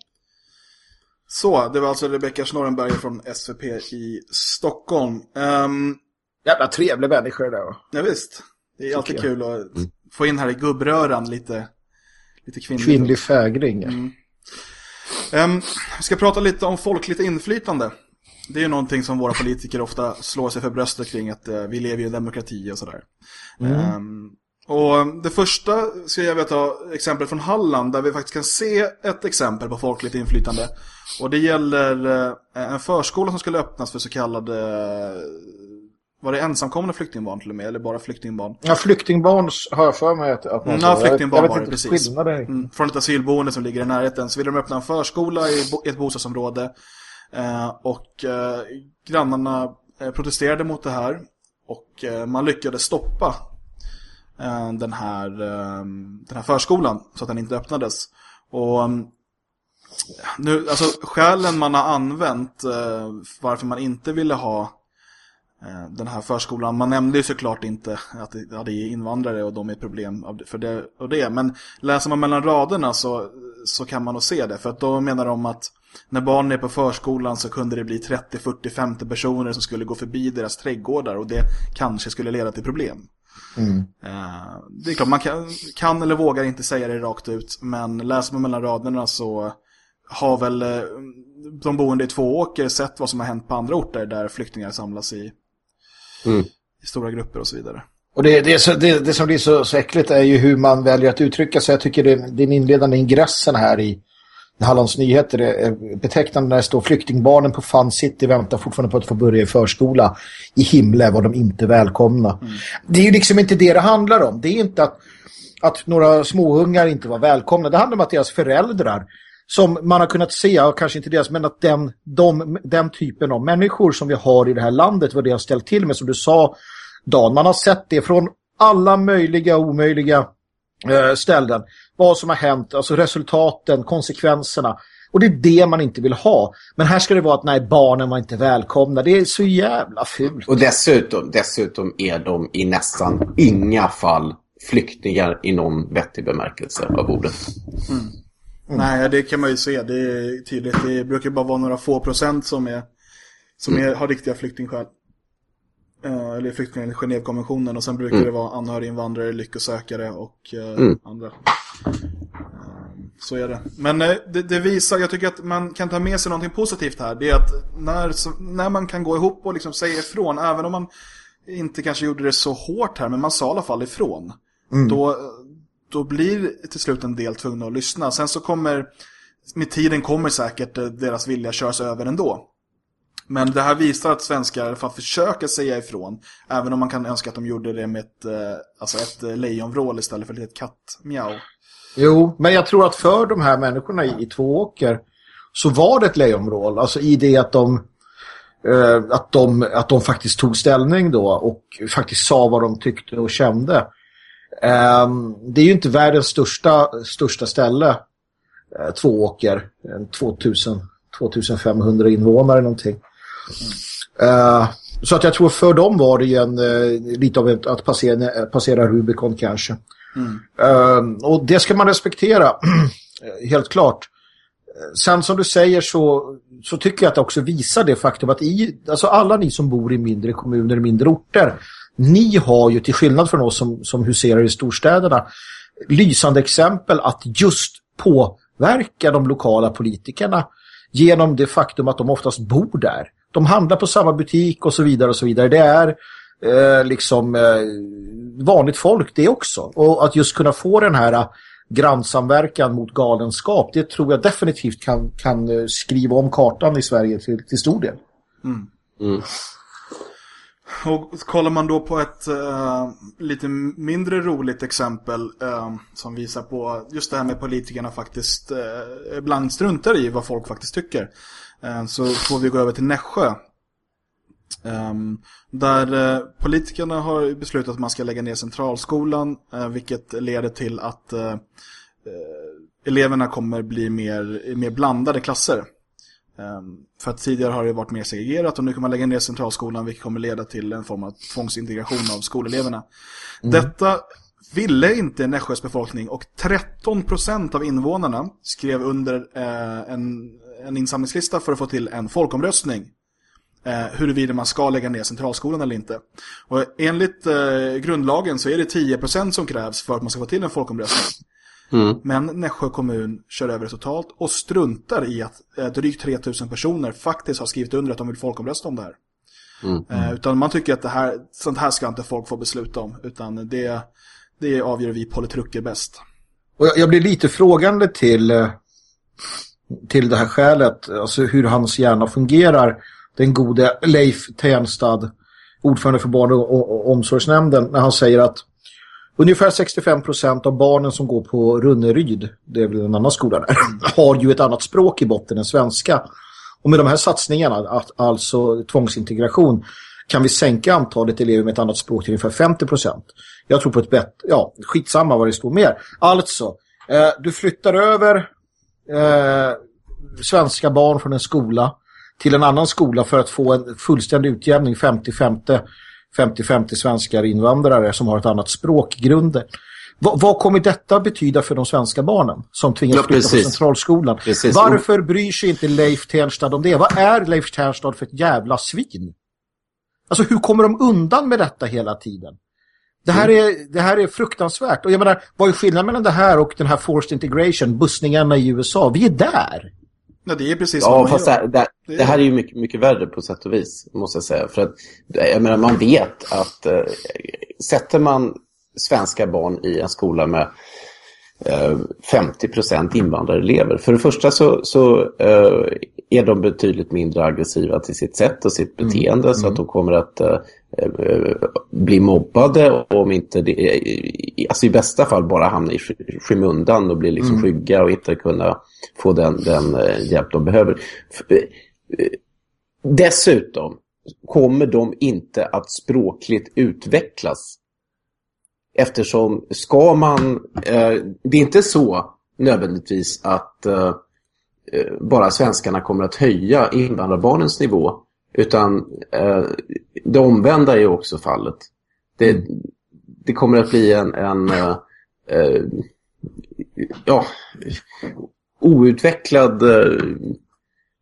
Så, det var alltså Rebecka Snorrenberger från SVP i Stockholm. Um,
Jävla trevlig människa det där.
Ja, visst. Det är alltid jag. kul att mm. få in här i gubbröran lite, lite kvinnlig.
Kvinnlig fägring. Mm.
Um, vi ska prata lite om folkligt inflytande. Det är ju någonting som våra politiker ofta slår sig för bröstet kring att uh, vi lever i en demokrati och sådär. Mm. Um, och det första ska jag ta exempel från Halland där vi faktiskt kan se ett exempel på folkligt inflytande. Och det gäller uh, en förskola som skulle öppnas för så kallade var det ensamkommande flyktingbarn till och med, eller bara flyktingbarn?
Ja, flyktingbarn har jag för mig att,
man Ja, flyktingbarn jag, jag var det, precis. Mm, från ett asylboende som ligger i närheten så vill de öppna en förskola i ett bostadsområde. Eh, och eh, grannarna eh, protesterade mot det här. Och eh, man lyckades stoppa eh, den, här, eh, den här förskolan så att den inte öppnades. Och mm, nu, alltså skälen man har använt varför man inte ville ha Eh, den här förskolan. Man nämnde ju såklart inte att det är invandrare och de är problem för det och det. Men läser man mellan raderna så, så kan man nog se det. För att då menar de att när barnen är på förskolan så kunde det bli 30, 40, 50 personer som skulle gå förbi deras trädgårdar och det kanske skulle leda till problem. Mm. Eh, det är klart, man kan, kan, eller vågar inte säga det rakt ut. Men läser man mellan raderna så har väl eh, de boende i två åker sett vad som har hänt på andra orter där flyktingar samlas i mm. i stora grupper och så vidare.
Och det, det, så, det, det som blir så, så äckligt är ju hur man väljer att uttrycka sig. Jag tycker det, den inledande ingressen här i Hallands Nyheter är betecknande när det står flyktingbarnen på Fun City väntar fortfarande på att få börja i förskola. I himla var de inte välkomna. Mm. Det är ju liksom inte det det handlar om. Det är inte att, att några småungar inte var välkomna. Det handlar om att deras föräldrar som man har kunnat se, och kanske inte deras, men att den, de, den typen av människor som vi har i det här landet, vad det har ställt till med, som du sa, Dan, man har sett det från alla möjliga och omöjliga eh, ställen. Vad som har hänt, alltså resultaten, konsekvenserna. Och det är det man inte vill ha. Men här ska det vara att nej, barnen var inte välkomna. Det är så jävla fult.
Och dessutom, dessutom är de i nästan inga fall flyktingar i någon vettig bemärkelse av ordet. Mm.
Mm. Nej, det kan man ju se. Det är tydligt. Det brukar bara vara några få procent som, är, som är, har riktiga flyktingskäl. Uh, eller flyktingar enligt Genèvekonventionen. Och sen brukar mm. det vara anhöriginvandrare, lyckosökare och uh, mm. andra. Uh, så är det. Men det, det, visar, jag tycker att man kan ta med sig någonting positivt här. Det är att när, när man kan gå ihop och liksom säga ifrån, även om man inte kanske gjorde det så hårt här, men man sa i alla fall ifrån. Mm. Då, då blir till slut en del tvungna att lyssna. Sen så kommer, med tiden kommer säkert eh, deras vilja köras över ändå. Men det här visar att svenskar i alla fall försöker säga ifrån. Även om man kan önska att de gjorde det med ett, eh, alltså ett eh, lejonvrål istället för ett kattmjau.
Jo, men jag tror att för de här människorna i, i Tvååker så var det ett lejonvrål. Alltså i det att de, eh, att, de, att de faktiskt tog ställning då och faktiskt sa vad de tyckte och kände. Um, det är ju inte världens största, största ställe. Uh, två åker. 2000, 2500 invånare någonting. Uh, så att jag tror för dem var det ju en, uh, lite av ett, att passera, passera Rubicon kanske. Mm. Uh, och det ska man respektera. Helt klart. Sen som du säger så, så tycker jag att det också visar det faktum att i, alltså alla ni som bor i mindre kommuner, mindre orter ni har ju till skillnad från oss som, som huserar i storstäderna lysande exempel att just påverka de lokala politikerna genom det faktum att de oftast bor där. De handlar på samma butik och så vidare och så vidare. Det är eh, liksom eh, vanligt folk det också. Och att just kunna få den här eh, grannsamverkan mot galenskap, det tror jag definitivt kan, kan eh, skriva om kartan i Sverige till, till stor del. Mm. Mm.
Och kollar man då på ett uh, lite mindre roligt exempel uh, som visar på just det här med politikerna faktiskt uh, ibland struntar i vad folk faktiskt tycker. så får vi gå över till Nässjö. Um, där politikerna har beslutat att man ska lägga ner centralskolan vilket leder till att eleverna kommer bli mer, mer blandade klasser. Um, för att tidigare har det varit mer segregerat och nu kan man lägga ner centralskolan vilket kommer leda till en form av tvångsintegration av skoleleverna. Mm. Detta ville inte Nässjös befolkning och 13% av invånarna skrev under eh, en, en insamlingslista för att få till en folkomröstning eh, huruvida man ska lägga ner centralskolan eller inte. Och enligt eh, grundlagen så är det 10% som krävs för att man ska få till en folkomröstning. Mm. Men Nässjö kommun kör över totalt och struntar i att eh, drygt 3000 personer faktiskt har skrivit under att de vill folkomrösta om det här. Mm. Eh, utan man tycker att det här, sånt här ska inte folk få besluta om. Utan det, det avgör vi politrucker bäst.
Och jag, jag blir lite frågande till, eh, till det här skälet. Alltså hur hans hjärna fungerar. Den gode Leif Tenstad, ordförande för barn- och omsorgsnämnden, när han säger att Ungefär 65 procent av barnen som går på Runneryd, det är väl en annan skola där, har ju ett annat språk i botten än svenska. Och med de här satsningarna, att, alltså tvångsintegration, kan vi sänka antalet elever med ett annat språk till ungefär 50 procent. Jag tror på ett bättre, ja, skitsamma vad det står mer. Alltså, eh, du flyttar över eh, svenska barn från en skola till en annan skola för att få en fullständig utjämning 50-50 50-50 svenskar invandrare som har ett annat språkgrunder. Vad, vad kommer detta betyda för de svenska barnen som tvingas ja, flytta från centralskolan? Precis. Varför bryr sig inte Leif Ternstad om det? Vad är Leif Ternstad för ett jävla svin? Alltså hur kommer de undan med detta hela tiden? Det här, mm. är, det här är fruktansvärt. Och jag menar, vad är skillnaden mellan det här och den här forced integration, bussningarna i USA? Vi är där.
Ja, det är precis
ja, fast det, det, det, här är ju mycket, mycket värre på sätt och vis, måste jag säga. För att, jag menar, man vet att äh, sätter man svenska barn i en skola med äh, 50% invandrarelever. För det första så, så äh, är de betydligt mindre aggressiva till sitt sätt och sitt mm. beteende. Mm. Så att de kommer att bli mobbade om inte det, alltså i bästa fall bara hamna i skymundan och bli liksom mm. skygga och inte kunna få den, den eh, hjälp de behöver. Eh, dessutom kommer de inte att språkligt utvecklas. Eftersom ska man, eh, det är inte så nödvändigtvis att eh, eh bara svenskarna kommer att höja invandrarbarnens nivå. Utan eh, det omvända är också fallet. Det, det kommer att bli en, en ja, outvecklad eh,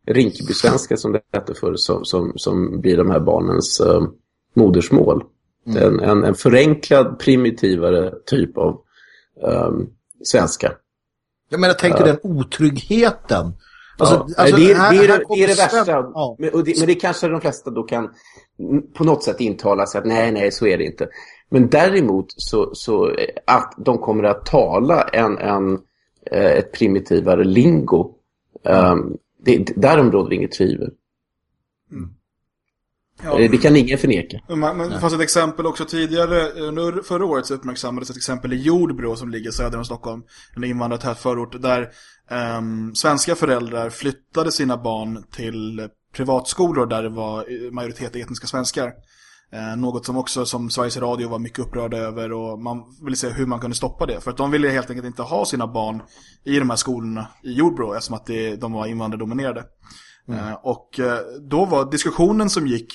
Rinkeby-svenska som det hette förr som, som, som blir de här barnens eh, modersmål. Mm. En, en, en, förenklad, primitivare typ av eh, svenska.
Jag menar, tänk dig uh, den otryggheten.
Alltså, ja. alltså, det, är, här, det, är, det, är det värsta. Ja. Men, det, men det kanske de flesta då kan på något sätt intala sig att nej, nej, så är det inte. Men däremot så, så att de kommer att tala en, en Eh, ett primitivare lingo. Um, det, därom råder inget tvivel. Mm. Ja. Det kan ingen förneka.
Men, men det fanns ett exempel också tidigare, under förra året så uppmärksammades ett exempel i Jordbro som ligger söder om Stockholm, en invandrat förort, där um, svenska föräldrar flyttade sina barn till privatskolor där det var majoritet etniska svenskar. Eh, något som också som Sveriges Radio var mycket upprörda över och man ville se hur man kunde stoppa det. För att de ville helt enkelt inte ha sina barn i de här skolorna i Jordbro eftersom att det, de var invandrardominerade. Mm. Eh, och eh, då var diskussionen som gick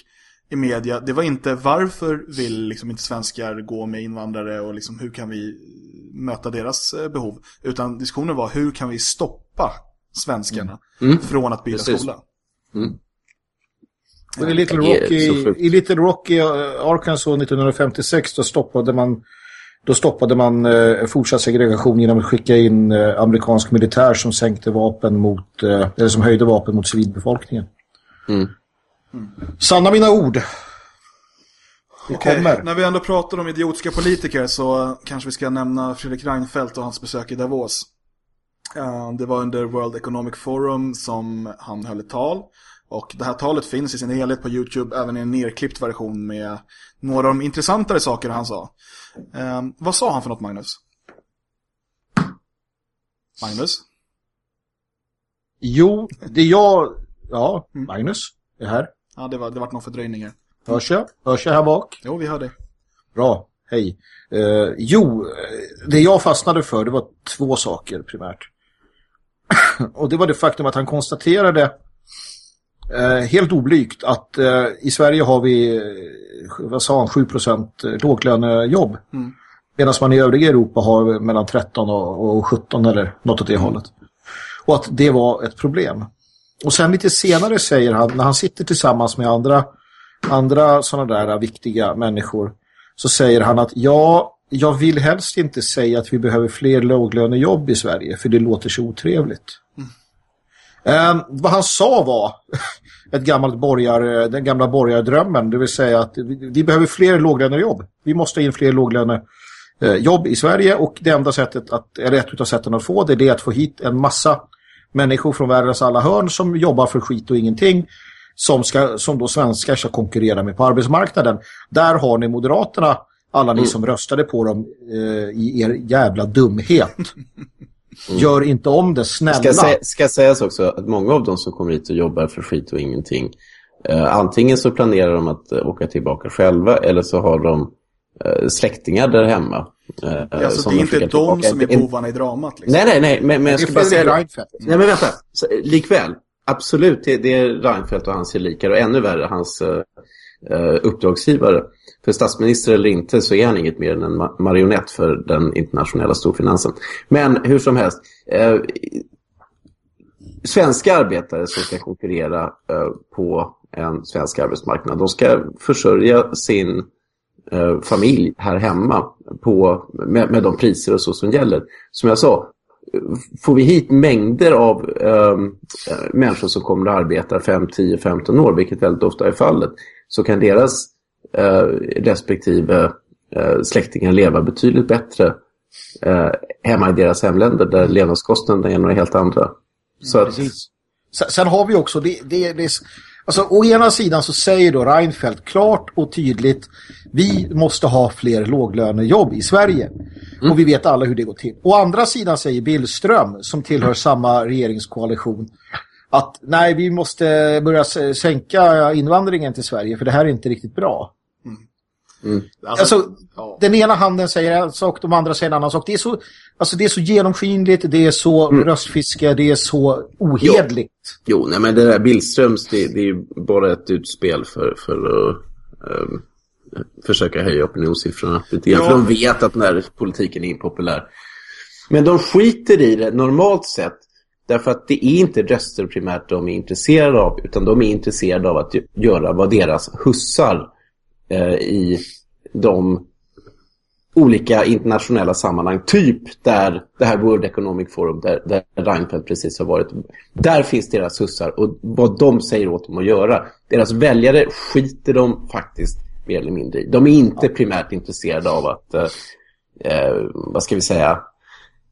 i media, det var inte varför vill liksom inte svenskar gå med invandrare och liksom hur kan vi möta deras eh, behov. Utan diskussionen var hur kan vi stoppa svenskarna mm. mm. från att byta Precis. skola. Mm.
Och I Little Rocky, i Little Rocky Arkansas 1956 då stoppade man då stoppade man eh, fortsatt segregation genom att skicka in eh, amerikansk militär som sänkte vapen mot eh, eller som höjde vapen mot civilbefolkningen. Mm. Mm. Sanna mina ord.
Det okay. kommer. När vi ändå pratar om idiotiska politiker så kanske vi ska nämna Fredrik Reinfeldt och hans besök i Davos. Uh, det var under World Economic Forum som han höll ett tal. Och det här talet finns i sin helhet på Youtube, även i en nerklippt version med några av de intressantare saker han sa. Uh, vad sa han för något, Magnus? Magnus?
Jo, det jag... Ja, Magnus är här.
Ja, det var, det var någon fördröjning här.
Hörs jag? Hörs jag här bak?
Jo, vi hör dig.
Bra, hej. Uh, jo, det jag fastnade för det var två saker primärt. Och det var det faktum att han konstaterade uh, helt oblygt att uh, i Sverige har vi, vad sa han, 7% låglönejobb. Mm. Medan man i övriga Europa har mellan 13 och, och 17 eller något åt det mm. hållet. Och att det var ett problem. Och sen lite senare säger han, när han sitter tillsammans med andra, andra sådana där viktiga människor så säger han att ja, jag vill helst inte säga att vi behöver fler låglönejobb i Sverige för det låter så otrevligt. Mm. Um, vad han sa var ett gammalt borgar, den gamla borgardrömmen, det vill säga att vi, vi behöver fler låglönejobb. Vi måste ha in fler låglönejobb eh, i Sverige och det enda sättet, att, eller ett av sätten att få det, det är att få hit en massa människor från världens alla hörn som jobbar för skit och ingenting som, ska, som då svenskar ska konkurrera med på arbetsmarknaden. Där har ni Moderaterna, alla ni mm. som röstade på dem eh, i er jävla dumhet. Mm. Gör inte om det, snälla.
Ska, sä ska sägas också att många av dem som kommer hit och jobbar för skit och ingenting eh, antingen så planerar de att eh, åka tillbaka själva eller så har de släktingar där hemma.
Eh, ja, så det är inte de som är bovarna i dramat?
Liksom. Nej, nej, nej. Men, men jag ska bara säga... Nej, men vänta. Så, likväl, Absolut, det, det är Reinfeldt och hans gelikar och ännu värre hans uh, uppdragsgivare. För statsminister eller inte så är han inget mer än en ma marionett för den internationella storfinansen. Men hur som helst, uh, svenska arbetare som ska konkurrera uh, på en svensk arbetsmarknad, de ska försörja sin Eh, familj här hemma på, med, med de priser och så som gäller. Som jag sa, får vi hit mängder av ehm, eh, människor som kommer att arbeta 5, 10, 15 år, vilket väldigt ofta är fallet, så kan deras eh, respektive eh, släktingar leva betydligt bättre eh, hemma i deras hemländer där levnadskostnaderna är några helt andra. Så
att... Sen har vi också, det, det, det, alltså å ena sidan så säger då Reinfeldt klart och tydligt vi måste ha fler låglönejobb i Sverige. Mm. Och vi vet alla hur det går till. Å andra sidan säger Billström, som tillhör samma regeringskoalition, att nej, vi måste börja sänka invandringen till Sverige för det här är inte riktigt bra. Mm. Alltså, alltså ja. den ena handen säger en sak, de andra säger en annan sak. Det är så, alltså, det är så genomskinligt, det är så mm. röstfiske, det är så ohedligt.
Jo, jo nej, men det där Billströms, det, det är bara ett utspel för, för att um, försöka höja opinionssiffrorna lite grann. Ja. För de vet att när politiken är impopulär. Men de skiter i det normalt sett. Därför att det är inte röster primärt de är intresserade av. Utan de är intresserade av att göra vad deras hussar Eh, i de olika internationella sammanhang. Typ där det här World Economic Forum där, där Reinfeldt precis har varit. Där finns deras hussar och vad de säger åt dem att göra. Deras väljare skiter de faktiskt mer eller mindre. i. De är inte primärt intresserade av att, eh, eh, vad ska vi säga,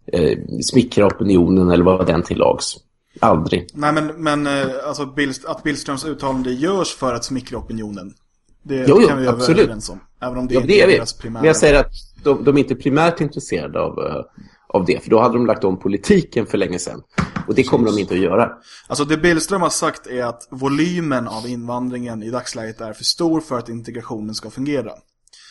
eh, smickra opinionen eller vad den till lags. Aldrig.
Nej, men, men eh, alltså Bill, att Billströms uttalande görs för att smickra opinionen. Det
jo, jo,
kan vi
vara överens
om. Även om det
ja,
inte
det är deras primära. Men jag säger att de, de är inte primärt intresserade av, uh, av det. För då hade de lagt om politiken för länge sedan. Och det kommer de inte att göra.
Alltså det Billström har sagt är att volymen av invandringen i dagsläget är för stor för att integrationen ska fungera.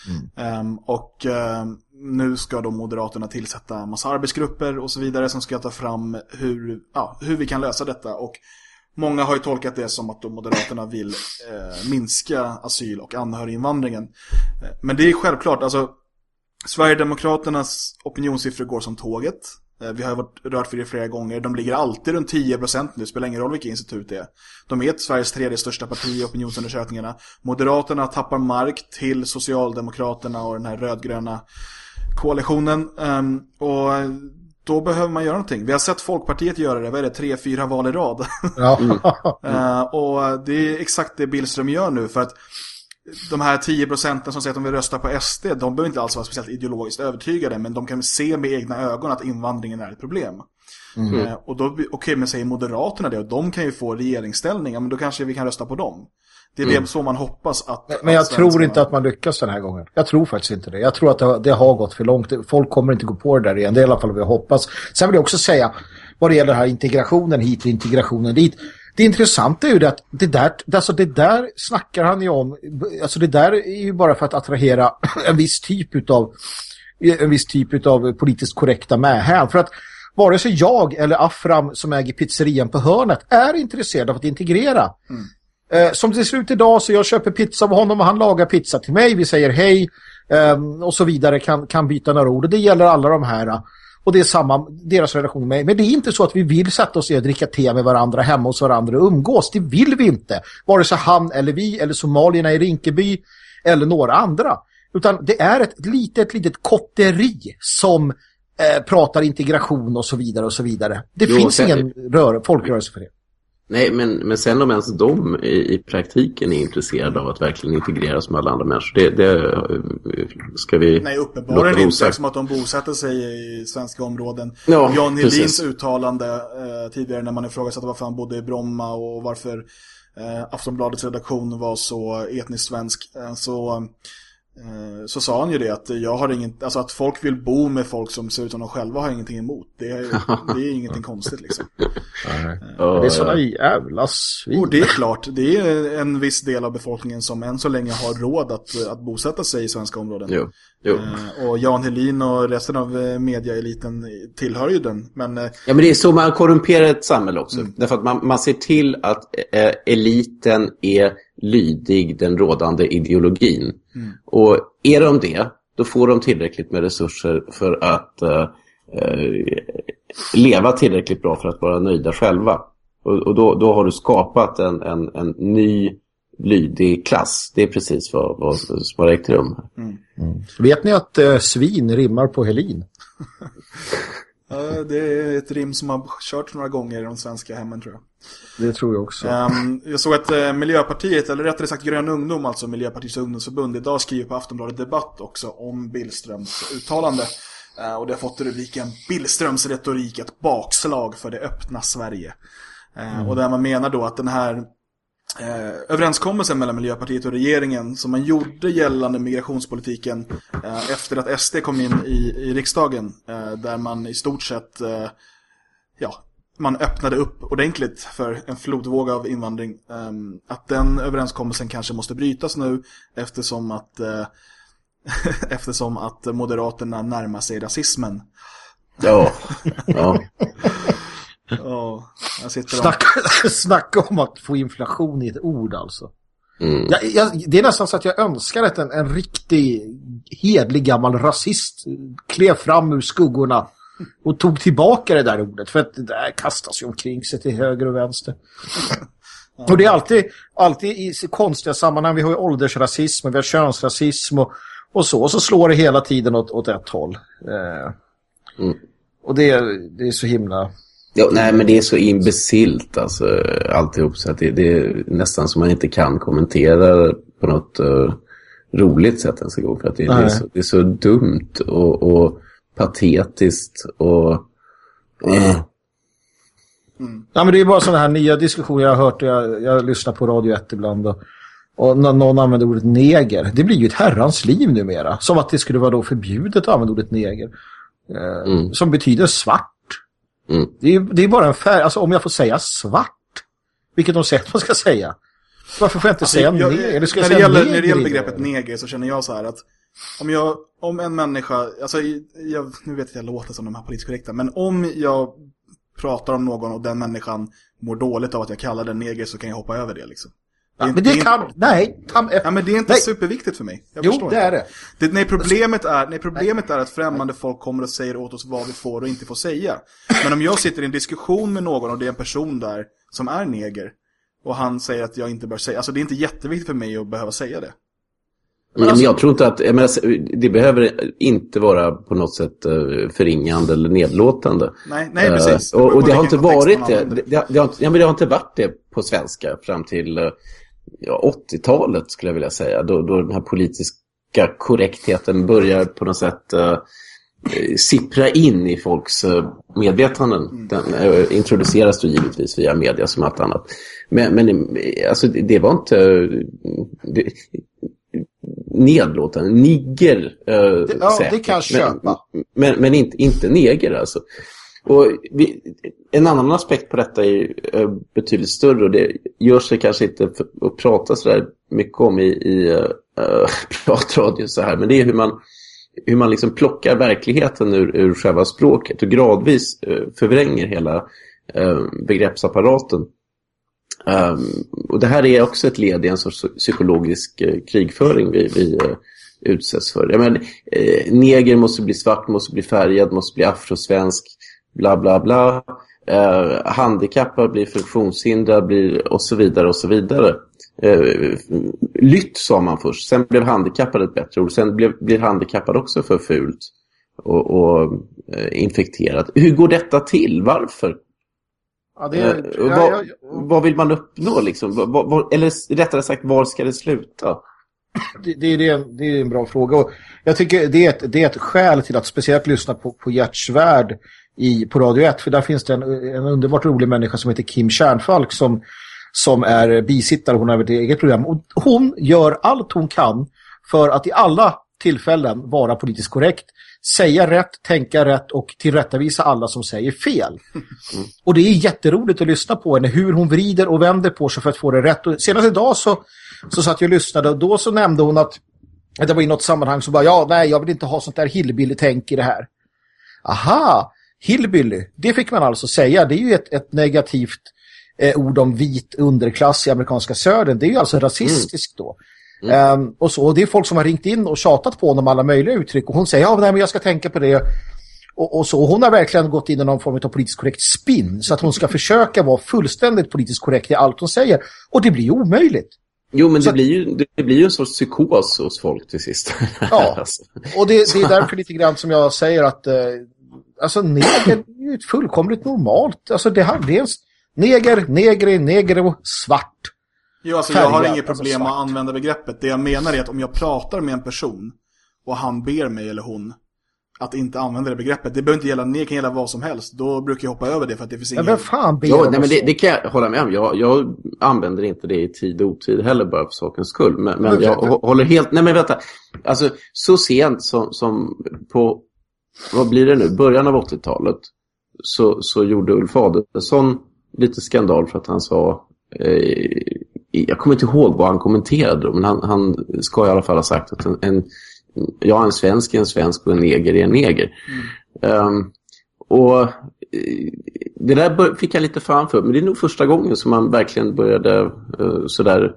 Mm. Um, och um, nu ska då Moderaterna tillsätta massa arbetsgrupper och så vidare som ska ta fram hur, ja, hur vi kan lösa detta. Och många har ju tolkat det som att Moderaterna vill eh, minska asyl- och anhöriginvandringen. Eh, men det är självklart, alltså Sverigedemokraternas opinionssiffror går som tåget. Eh, vi har varit rört för det flera gånger. De ligger alltid runt 10% nu. Spelar ingen roll vilket institut det är. De är Sveriges tredje största parti i opinionsundersökningarna. Moderaterna tappar mark till Socialdemokraterna och den här rödgröna koalitionen. Ehm, och då behöver man göra någonting. Vi har sett Folkpartiet göra det, vad är det, tre, fyra val i rad. Ja. Mm. och det är exakt det Billström gör nu. För att de här 10 procenten som säger att de vill rösta på SD, de behöver inte alls vara speciellt ideologiskt övertygade, men de kan se med egna ögon att invandringen är ett problem. Mm. Eh, och då, okej, okay, men säger Moderaterna det och de kan ju få regeringsställning, ja, men då kanske vi kan rösta på dem. Det är mm. det så man hoppas att...
Men, men jag att tror inte att man lyckas den här gången. Jag tror faktiskt inte det. Jag tror att det, det, har gått för långt. Folk kommer inte gå på det där igen. Det är i alla fall vad jag hoppas. Sen vill jag också säga, vad det gäller den här integrationen hit och integrationen dit. Det intressanta är ju det att det där, alltså det där snackar han ju om. Alltså det där är ju bara för att attrahera en viss typ av en viss typ av politiskt korrekta mähän. För att vare sig jag eller Afram som äger pizzerian på hörnet är intresserad av att integrera. Mm. Eh, som det ser ut idag så jag köper pizza av honom och han lagar pizza till mig. Vi säger hej eh, och så vidare kan, kan byta några ord. Och det gäller alla de här. Och det är samma, deras relation med mig. Men det är inte så att vi vill sätta oss och dricka te med varandra hemma hos varandra och umgås. Det vill vi inte. Vare sig han eller vi eller somalierna i Rinkeby eller några andra. Utan det är ett litet, litet kotteri som eh, pratar integration och så vidare och så vidare. Det jo, finns sen... ingen rör, folkrörelse för det.
Nej, men, men sen om ens de i, i praktiken är intresserade av att verkligen integreras med alla andra människor, det, det ska vi...
Nej, uppenbarligen inte, som att de bosätter sig i svenska områden. Ja, Jan Helins uttalande eh, tidigare när man ifrågasatte varför han bodde i Bromma och varför eh, Aftonbladets redaktion var så etniskt svensk. Eh, så Eh, så sa han ju det att jag har ingen, alltså att folk vill bo med folk som ser ut som de själva har ingenting emot. Det är, det är ingenting konstigt liksom.
det är sådana jävla svin.
Och det är klart, det är en viss del av befolkningen som än så länge har råd att, att bosätta sig i svenska områden. Jo. Jo. Eh, och Jan Helin och resten av eh, mediaeliten tillhör ju den. Men,
ja, men det är så man korrumperar ett samhälle också. Mm. Därför att man, man ser till att eh, eliten är lydig den rådande ideologin. Mm. Och är de det, då får de tillräckligt med resurser för att uh, leva tillräckligt bra för att vara nöjda själva. Och, och då, då, har du skapat en, en, en, ny lydig klass. Det är precis vad, vad som har ägt rum. Mm.
Mm. Vet ni att uh, svin rimmar på Helin?
Ja, det är ett rim som har kört några gånger i de svenska hemmen tror jag.
Det tror jag också.
Um, jag såg att uh, Miljöpartiet, eller rättare sagt Grön Ungdom, alltså Miljöpartiets ungdomsförbund, idag skriver på Aftonbladet Debatt också om Billströms uttalande. Uh, och det har fått rubriken Billströms retorik ett bakslag för det öppna Sverige. Uh, mm. Och där man menar då att den här eh, överenskommelsen mellan Miljöpartiet och regeringen som man gjorde gällande migrationspolitiken eh, efter att SD kom in i, i riksdagen eh, där man i stort sett eh, ja, man öppnade upp ordentligt för en flodvåg av invandring ehm, att den överenskommelsen kanske måste brytas nu eftersom att eh, eftersom att Moderaterna närmar sig rasismen.
Ja, ja.
Ja, jag sitter
snacka, snacka om att få inflation i ett ord alltså. Mm. Jag, jag, det är nästan så att jag önskar att en, en riktig hedlig gammal rasist klev fram ur skuggorna och tog tillbaka det där ordet. För att det där kastas ju omkring sig till höger och vänster. Ja. Och det är alltid, alltid i konstiga sammanhang. Vi har ju åldersrasism och vi har könsrasism och, och så. Och så slår det hela tiden åt, åt ett håll. Eh, mm. Och det, det är så himla
Ja, nej, men det är så imbecilt alltså, alltihop så att det, det är nästan som man inte kan kommentera på något uh, roligt sätt ens en gång. För att det, det, är så, det, är så, dumt och, och patetiskt och... Uh.
Mm. Ja, men det är bara sådana här nya diskussioner jag har hört. Jag, jag lyssnar på Radio 1 ibland och, och någon använder ordet neger. Det blir ju ett herrans liv numera. Som att det skulle vara då förbjudet att använda ordet neger. Eh, mm. Som betyder svart. Mm. Det, är, det är bara en färg, alltså om jag får säga svart, vilket de säger att man ska säga. Varför får jag inte alltså, säga jag, neger? Eller ska
när, det gäller, när det gäller begreppet neger så känner jag så här att om, jag, om en människa, alltså jag, nu vet jag att jag låter som de här politiskt korrekta, men om jag pratar om någon och den människan mår dåligt av att jag kallar den neger så kan jag hoppa över det liksom.
Ja, men det, det kan... Inte, nej.
Tam, ja, men det är inte nej. superviktigt för mig.
Jag jo, det är det.
det nej, problemet, är, nej, problemet är att främmande folk kommer och säger åt oss vad vi får och inte får säga. Men om jag sitter i en diskussion med någon och det är en person där som är neger och han säger att jag inte bör säga... Alltså det är inte jätteviktigt för mig att behöva säga det.
Men, alltså, men jag tror inte att... Menar, det behöver inte vara på något sätt uh, förringande eller nedlåtande.
Nej, nej precis.
Uh, och, och det har inte varit det. Det, det, det, har, ja, men det har inte varit det på svenska fram till... Ja, 80-talet skulle jag vilja säga. Då, då den här politiska korrektheten börjar på något sätt uh, sippra in i folks medvetanden. Mm. Den äh, introduceras då givetvis via media som allt annat. Men, men alltså, det var inte... Det, nedlåtande. Nigger
det, Ja, säkert. det kan jag köpa.
Men, men, men, inte, inte neger alltså. Och vi, en annan aspekt på detta är eh, betydligt större och det gör sig kanske inte att prata så där mycket om i, i eh, eh, uh, pratradio så här. Men det är hur man, hur man liksom plockar verkligheten ur, ur själva språket och gradvis uh, förvränger hela uh, begreppsapparaten. Um, och det här är också ett led i en sorts psykologisk uh, krigföring vi, vi uh, utsätts för. Jag menar, uh, neger måste bli svart, måste bli färgad, måste bli afrosvensk, bla bla bla. Uh, handikappad blir funktionshindrad blir, och så vidare och så vidare. Uh, lytt sa man först, sen blev handikappad ett bättre ord, sen blev, blir handikappad också för fult och, och uh, infekterat. Hur går detta till? Varför? Ja, det, eh, ja, vad, ja, vad, vill man uppnå liksom? Vad, vad, eller rättare sagt, var ska det sluta?
Det, det, det, det är en bra fråga. Och jag tycker det är, ett, det är ett skäl till att speciellt lyssna på, på Hjärtsvärd i, på Radio 1. För där finns det en, en underbart rolig människa som heter Kim Kärnfalk som, som är bisittare. Hon har ett eget program. Och hon gör allt hon kan för att i alla tillfällen vara politiskt korrekt säga rätt, tänka rätt och tillrättavisa alla som säger fel. Mm. Och det är jätteroligt att lyssna på henne, hur hon vrider och vänder på sig för att få det rätt. Och senast idag så, så satt jag och lyssnade och då så nämnde hon att det var i något sammanhang så bara, ja nej jag vill inte ha sånt där hillbilly-tänk i det här. Aha, hillbilly, det fick man alltså säga. Det är ju ett, ett negativt eh, ord om vit underklass i amerikanska södern. Det är ju alltså rasistiskt mm. då. Mm. Um, och, så, och det är folk som har ringt in och tjatat på honom alla möjliga uttryck. Och hon säger, ja nej, men jag ska tänka på det. Och, och så. hon har verkligen gått in i någon form av politiskt korrekt spin. Så att hon ska försöka vara fullständigt politiskt korrekt i allt hon säger. Och det blir ju omöjligt.
Jo, men det, blir ju, det blir ju en sorts psykos hos folk till sist.
Ja, alltså. och det, det, är därför lite grann som jag säger att eh, alltså neger är ju ett fullkomligt normalt. Alltså det, det är en neger, negre, negro, svart.
Jo, alltså jag har inget alltså problem med att använda begreppet. Det jag menar är att om jag pratar med en person och han ber mig eller hon att inte använda det begreppet. Det behöver inte gälla, det kan gälla vad som helst. Då brukar jag hoppa över det för att det finns ingen...
Men fan ber
jo, nej, men det, det, kan jag hålla med om. Jag, jag, använder inte det i tid och otid heller bara för sakens skull. Men, men jag håller helt... Nej men vänta. Alltså så sent som, som på, vad blir det nu, början av 80-talet så, så gjorde Ulf Adelsson lite skandal för att han sa eh, jag kommer inte ihåg vad han kommenterade men han, han ska i alla fall ha sagt att en, en, ja, en svensk är en svensk och en neger är en neger. Mm. Um, och eh, det där fick jag lite framför men det är nog första gången som man verkligen började uh, sådär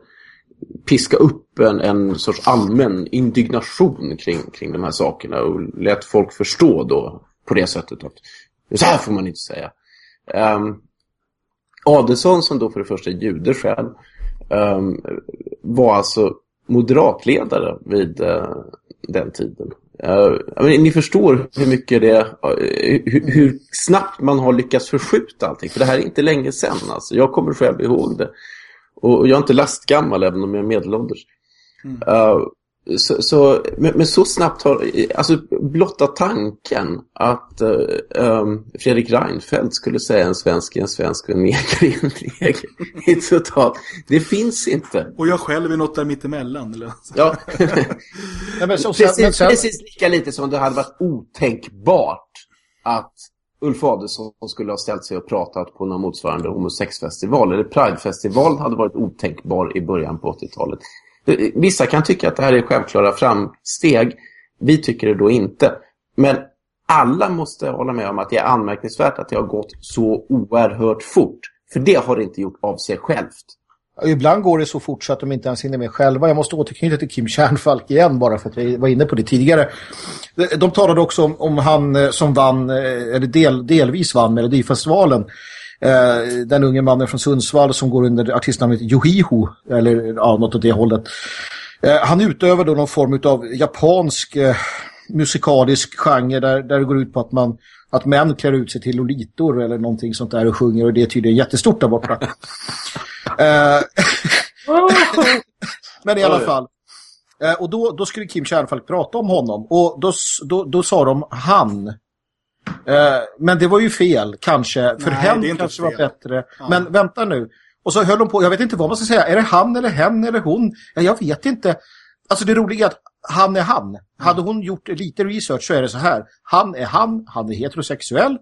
piska upp en, en sorts allmän indignation kring, kring de här sakerna och lät folk förstå då på det sättet att så här får man inte säga. Um, Adelsson som då för det första är jude själv um, var alltså moderatledare vid uh, den tiden. Uh, men, ni förstår hur mycket det eh, uh, hur, hur, snabbt man har lyckats förskjuta allting. För det här är inte länge sedan. Alltså. Jag kommer själv ihåg det. Och, och jag är inte lastgammal även om jag är medelålders. Mm. Uh, så, så, men, men, så snabbt har, alltså blotta tanken att uh, Fredrik Reinfeldt skulle säga en svensk en svensk och en neger är en neger. Totalt, det finns inte.
Och jag själv är något där mittemellan. Eller?
Ja, ja men så, precis, sen... precis lika lite som det hade varit otänkbart att Ulf Adelsson skulle ha ställt sig och pratat på någon motsvarande homosexfestival eller Pridefestival hade varit otänkbar i början på 80-talet. Eh, vissa kan tycka att det här är självklara framsteg. Vi tycker det då inte. Men alla måste hålla med om att det är anmärkningsvärt att det har gått så oerhört fort. För det har det inte gjort av sig självt.
Ibland går det så fort så att de inte ens hinner med själva. Jag måste återknyta till Kim Kärnfalk igen bara för att jag var inne på det tidigare. De talade också om, om han eh, som vann, eh, eller del, delvis vann Melodifestivalen. Eh, den unge mannen från Sundsvall som går under artistnamnet Yohiho, eller ja, något åt det hållet. Eh, han utövar då någon form av japansk eh, musikalisk genre där, där det går ut på att man att män klär ut sig till lolitor eller någonting sånt där och sjunger och det är tydligen jättestort där borta. Eh, men i alla fall Eh, och då, då skulle Kim Kärnfalk prata om honom. Och då, då, då sa de han. Eh, men det var ju fel, kanske. För hen kanske
fel.
var bättre. Men vänta nu. Och så höll de på, jag vet inte vad man ska säga. Är det han eller hen eller hon? Ja, jag vet inte. Alltså det roliga är att han är han. Hade hon gjort lite research så är det så här. Han är han, han är heterosexuell.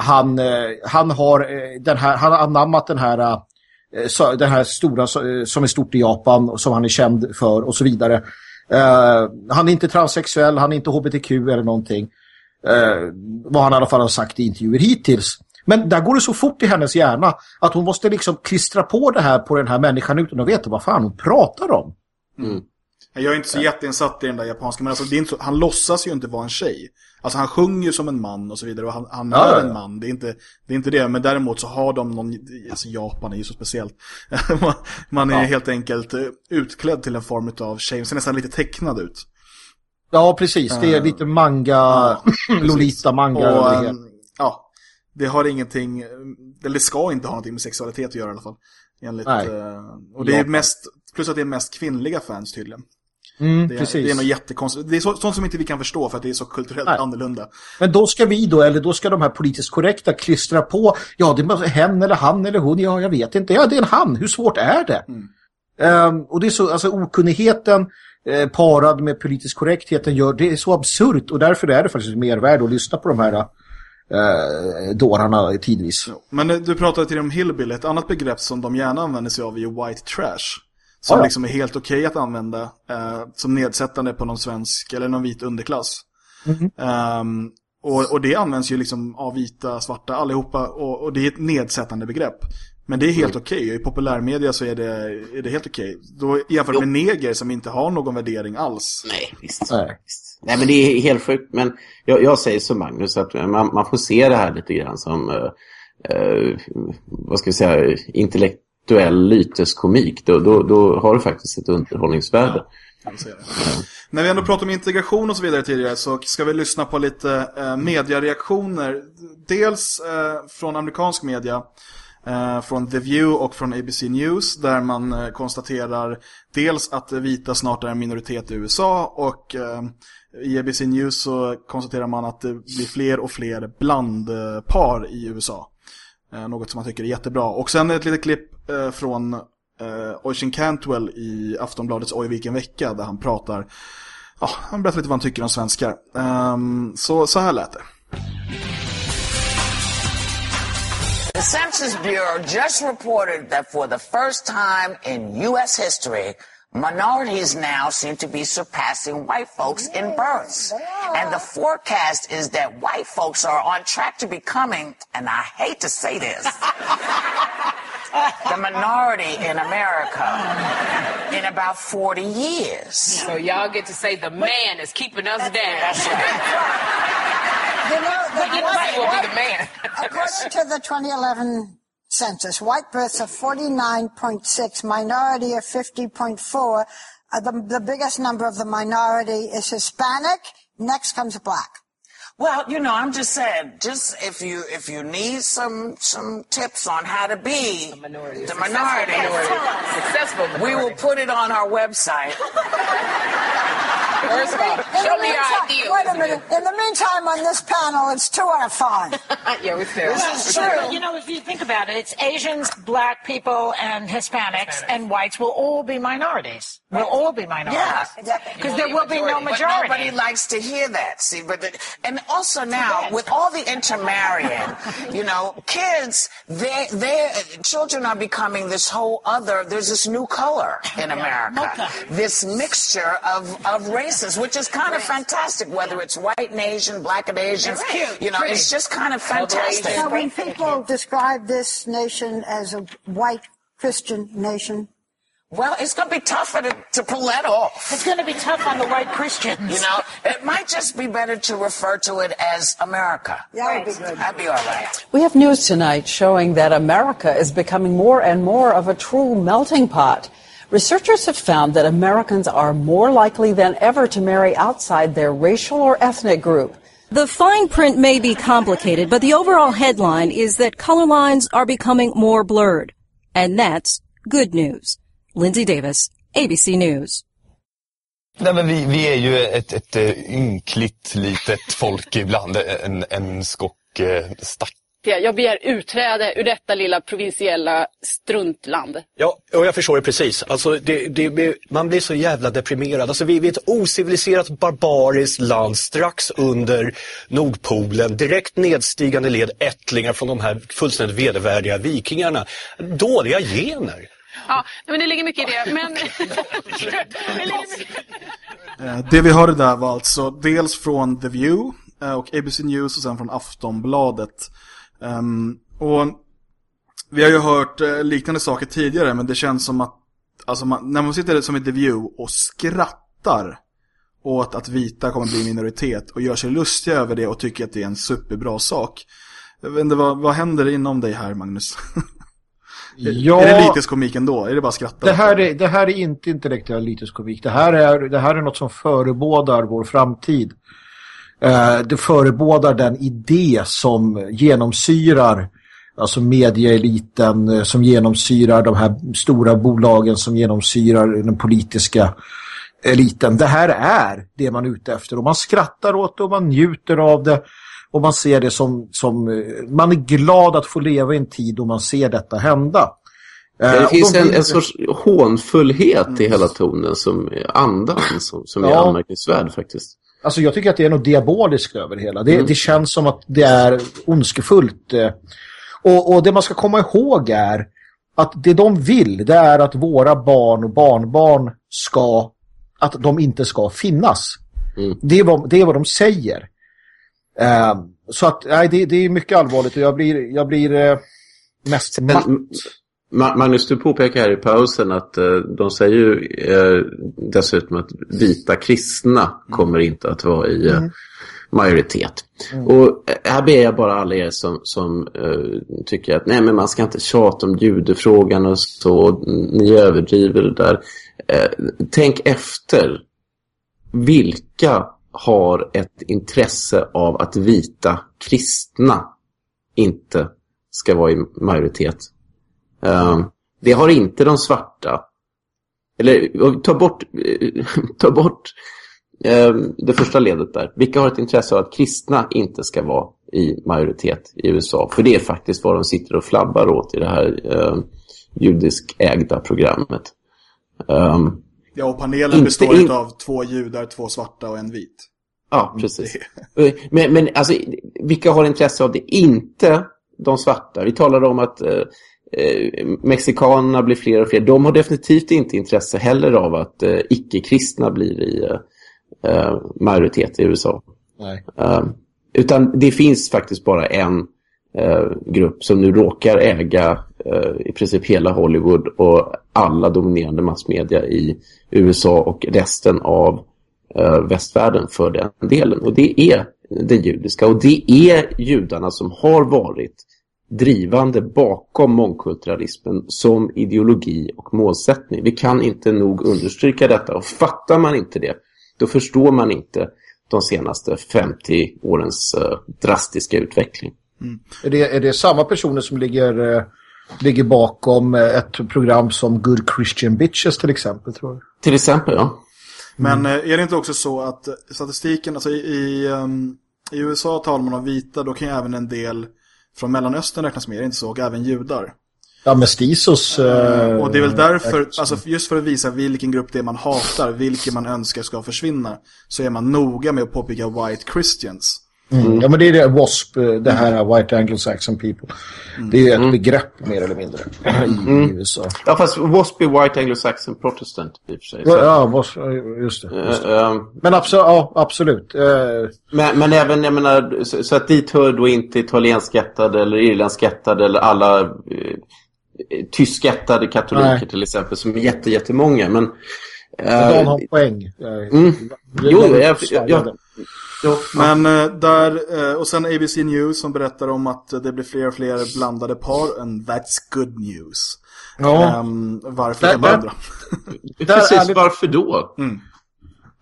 Han, han har den här, han har anammat den här Eh, det den här stora eh, som är stort i Japan och som han är känd för och så vidare. Uh, han är inte transsexuell, han är inte hbtq eller någonting. Uh, vad han i alla fall har sagt i intervjuer hittills. Men där går det så fort i hennes hjärna att hon måste liksom klistra på det här på den här människan utan att veta vad fan hon pratar om. Mm.
Jag är inte så jätteinsatt i den där japanska, men alltså, det är inte så, han låtsas ju inte vara en tjej. Alltså han sjunger ju som en man och så vidare och han, han
Ja,
är
ja,
en man. Det är, inte, det är inte det, men däremot så har de någon, alltså Japan är ju så speciellt. man, man är
Ja.
helt enkelt eh, utklädd till en form av tjej, ser nästan lite tecknad ut.
Ja, precis. Det är lite manga, Lolita manga.
Och,
det
ehm, ja, det har ingenting, eller det ska inte ha någonting med sexualitet att göra i alla fall. Enligt,
Nej.
eh, och det är mest, plus att det är mest kvinnliga fans tydligen.
Mm,
Det är,
precis.
det är något jättekonstigt. Det är så, sånt som inte vi kan förstå för att det är så kulturellt
Nej.
annorlunda.
Men då ska vi då, eller då ska de här politiskt korrekta klistra på, ja det är hen eller han eller hon, ja jag vet inte, ja det är en han, hur svårt är det? Ehm, och det är så, alltså okunnigheten eh, parad med politisk korrektheten gör, det är så absurt och därför är det faktiskt mer värde att lyssna på de här eh, dårarna tidvis.
Men eh, du pratade till om hillbilly, ett annat begrepp som de gärna använder sig av är ju white trash. Som
Ja, ja.
liksom är helt okej att använda eh, som nedsättande på någon svensk eller någon vit underklass.
Mhm.
Ehm, och, och det används ju liksom av vita, svarta, allihopa och, och det är ett nedsättande begrepp. Men det är helt
Mm.
okej, i populärmedia så är det, är det helt okej. Då jämfört med neger som inte har någon värdering alls.
Nej, visst.
Nej.
visst. Nej, men det är helt sjukt. Men jag, jag säger som Magnus, att man, man får se det här lite grann som, eh, eh, vad ska vi säga, intellektuell lyteskomik. Då, då, då har du faktiskt ett underhållningsvärde.
Ja, man. När vi ändå pratar om integration och så vidare tidigare så ska vi lyssna på lite eh, mediereaktioner. Dels eh, från amerikansk media, eh, från The View och från ABC News där man eh, konstaterar dels att vita snart är en minoritet i USA och eh, i ABC News så konstaterar man att det blir fler och fler blandpar i USA. Eh, något som man tycker är jättebra. Och sen ett litet klipp eh, från eh, Oisin Cantwell i Aftonbladets Oj vilken vecka där han pratar, ja, han berättar lite vad han tycker om svenskar. Ehm, så, så här lät det.
The Census Bureau just reported that for the first time in U.S. history, minorities now seem to be surpassing white folks in births. And the forecast is that white folks are on track to becoming, and I hate to say this, the minority in America in about 40 years.
So y'all get to say the man is keeping us down.
You know, the
You might well be the man.
according to the 2011 census, white births are 49.6, minority are 50.4. Uh, the, the biggest number of the minority is Hispanic. Next comes black.
Well, you know, I'm just saying, just if you if you need some some tips on how to be
minority.
the minority,
Successful minority.
we will put it on our website.
First of all,
In
show
the
me your
meantime-
idea.
Wait a minute. In the meantime, on this panel, it's two out of five.
yeah, we fair.
This is
We fair.
true.
You know, if you think about it, it's Asians, black people, and Hispanics, and whites will all be minorities. We'll all be minorities.
Yeah.
Because there will be no
But
majority.
nobody likes to hear that. See, but the, and also now with all the intermarrying, you know, kids, they their children are becoming this whole other. There's this new color in America, this mixture of of races, which is kind of fantastic. Whether it's white and Asian, black and Asian,
It's cute,
you know,
pretty.
it's just kind of fantastic.
Now, when people describe this nation as a white Christian nation,
Well, it's going to be tougher to, to pull that off.
It's going to be tough on the white Christians.
You know, it might just be better to refer to it as America.
that would be good.
That'd be all right.
We have news tonight showing that America is becoming more and more of a true melting pot. Researchers have found that Americans are more likely than ever to marry outside their racial or ethnic group.
The fine print may be complicated, but the overall headline is that color lines are becoming more blurred. And that's good news. Lindsay Davis, ABC News.
Nej, men vi, vi är ju ett, ett, ett ynkligt litet folk ibland. En, en skock eh, stack.
Jag begär utträde ur detta lilla provinsiella struntland.
Ja, och jag förstår det precis. Alltså, det, det, man blir så jävla deprimerad. Alltså, vi, är ett ociviliserat, barbariskt land strax under Nordpolen. Direkt nedstigande led ättlingar från de här fullständigt vedervärdiga vikingarna. Dåliga gener.
Ja, men det ligger mycket i det. Men...
Eh, Det vi hörde där var alltså dels från The View eh, och ABC News och sen från Aftonbladet. Ehm, och vi har ju hört eh, liknande saker tidigare men det känns som att alltså man, när man sitter som i The View och skrattar åt att vita kommer bli minoritet och gör sig lustiga över det och tycker att det är en superbra sak. Jag vet inte, vad, vad händer inom dig här Magnus?
Ja.
Är det litisk komik ändå? Är det bara att skratta?
Det här, är, det här är inte intellektuell litisk komik. Det här, är, det här är något som förebådar vår framtid. Eh, det förebådar den idé som genomsyrar alltså medieeliten, eh, som genomsyrar de här stora bolagen, som genomsyrar den politiska eliten. Det här är det man är ute efter och man skrattar åt det och man njuter av det och man ser det som, som eh, man är glad att få leva i en tid då man ser detta hända.
Det finns
de
en, en sorts hånfullhet i hela tonen, som andan, som, som är
Ja.
anmärkningsvärd faktiskt.
Alltså jag tycker att det är något diaboliskt över det hela. Det,
Mm.
det känns som att det är ondskefullt. eh. Och, och det man ska komma ihåg är att det de vill det är att våra barn och barnbarn ska, att de inte ska finnas.
Mm.
Det, är vad, det är vad de säger. Eh, så att nej, det, det är mycket allvarligt och jag blir, jag blir eh, mest matt.
Ma- Magnus, du påpekar här i pausen att eh, de säger ju eh, dessutom att vita kristna kommer inte att vara i eh,
Mm.
majoritet.
Mm.
Och här ber jag bara alla er som, som eh, tycker att nej men man ska inte tjata om judefrågan och så, ni överdriver det där. Eh, tänk efter. Vilka har ett intresse av att vita kristna inte ska vara i majoritet? Um, det har inte de svarta. Eller ta bort, ta bort ehm, det första ledet där. Vilka har ett intresse av att kristna inte ska vara i majoritet i USA? För det är faktiskt vad de sitter och flabbar åt i det här um, judisk ägda programmet. Um,
Ja, och panelen
Inte
består
in-
av två judar, två svarta och en vit.
Ja, precis. Eh, Men, men alltså, vilka har intresse av det? Inte de svarta. Vi talade om att eh, eh, mexikanerna blir fler och fler. De har definitivt inte intresse heller av att eh, icke-kristna blir i eh, eh, majoritet i USA. Eh, utan det finns faktiskt bara en eh, grupp som nu råkar äga i princip hela Hollywood och alla dominerande massmedia i USA och resten av västvärlden för den delen. Och det är det judiska och det är judarna som har varit drivande bakom mångkulturalismen som ideologi och målsättning. Vi kan inte nog understryka detta och fattar man inte det då förstår man inte de senaste 50 årens eh, drastiska utveckling.
Är det, är det samma personer som ligger, eh, ligger bakom eh, ett program som Good Christian Bitches till exempel, tror jag?
Till exempel, ja.
Men eh, är det inte också så att statistiken, alltså i, i, ehm, i USA talar man om vita, då kan ju även en del från Mellanöstern räknas med, inte så? Och även judar.
Ja, mestizos...
Eh,
Eh,
och det är väl därför,
räknas som-
alltså just för att visa vilken grupp det är man hatar, vilken man önskar ska försvinna, så är man noga med att påpeka white christians.
Mm. Ja, men det är det WASP, eh, det här White Anglo-Saxon People. Det är ju ett begrepp mer eller mindre i, i USA.
Ja, fast Wasp är White Anglo-Saxon Protestant i och för sig.
Ja, ja WASP, just det. Just det.
Eh, ehm,
Men absolut, ja, absolut. Eh,
Men, men även, jag menar, så, så att dit hör då inte italienskättade eller irländskättade eller alla eh, tyskättade katoliker
Nej.
till exempel som är jätte, jättemånga. Men,
Dan
eh,
har poäng. Eh,
Mm. Jo, jag, jag, jag, jo,
Men eh, där, och sen ABC News som berättar om att det blir fler och fler blandade par, and that's good news.
Ja.
Ehm, varför
Där-
kan man undra?
Precis, varför då?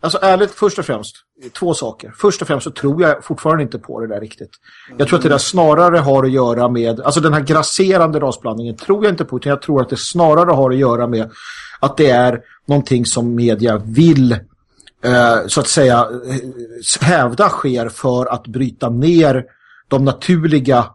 Alltså ärligt, först och främst, två saker. Först och främst så tror jag fortfarande inte på det där riktigt. Jag tror att det där snarare har att göra med, alltså den här grasserande rasblandningen tror jag inte på, utan jag tror att det snarare har att göra med att det är någonting som media vill eh, så att säga eh, hävda sker för att bryta ner de naturliga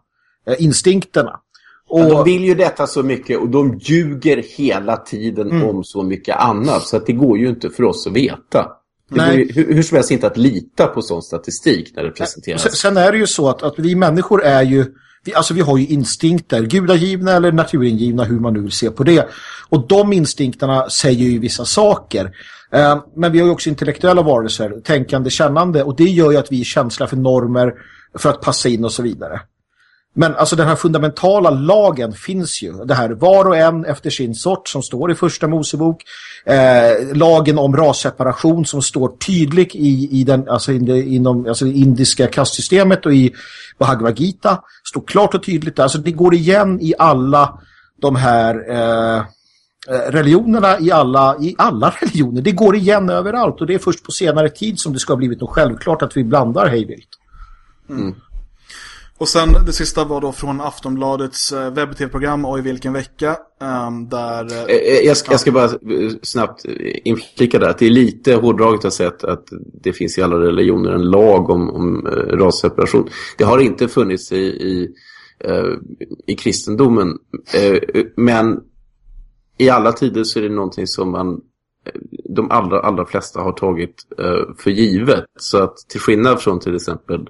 eh, instinkterna.
Och... Ja, de vill ju detta så mycket och de ljuger hela tiden mm. om så mycket annat. Så att det går ju inte för oss att veta. Går ju, hur, hur som helst inte att lita på sån statistik när det presenteras.
Sen, sen är det ju så att, att vi människor är ju vi, alltså vi har ju instinkter, gudagivna eller naturingivna, hur man nu vill se på det. Och de instinkterna säger ju vissa saker. Eh, men vi har ju också intellektuella varelser, tänkande, kännande. Och det gör ju att vi är känsliga för normer, för att passa in och så vidare. Men alltså den här fundamentala lagen finns ju. Det här var och en efter sin sort som står i första Mosebok. Eh, lagen om rasseparation som står tydlig i, i den, alltså in det, inom alltså indiska kastsystemet och i Bhagavad Gita. Står klart och tydligt. Alltså det går igen i alla de här eh, eh religionerna, i alla, i alla religioner. Det går igen överallt och det är först på senare tid som det ska ha blivit något självklart att vi blandar hejvilt.
Mm. Och sen det sista var då från Aftonbladets eh, webb-tv-program och i vilken vecka. Um, där,
eh, eh, jag, ska, jag ska bara snabbt inflika där att det är lite hårdraget att säga att, att det finns i alla religioner en lag om, om rasseparation. Det har inte funnits i, i, i kristendomen. Men i alla tider så är det någonting som man de allra, allra flesta har tagit för givet. Så att till skillnad från till exempel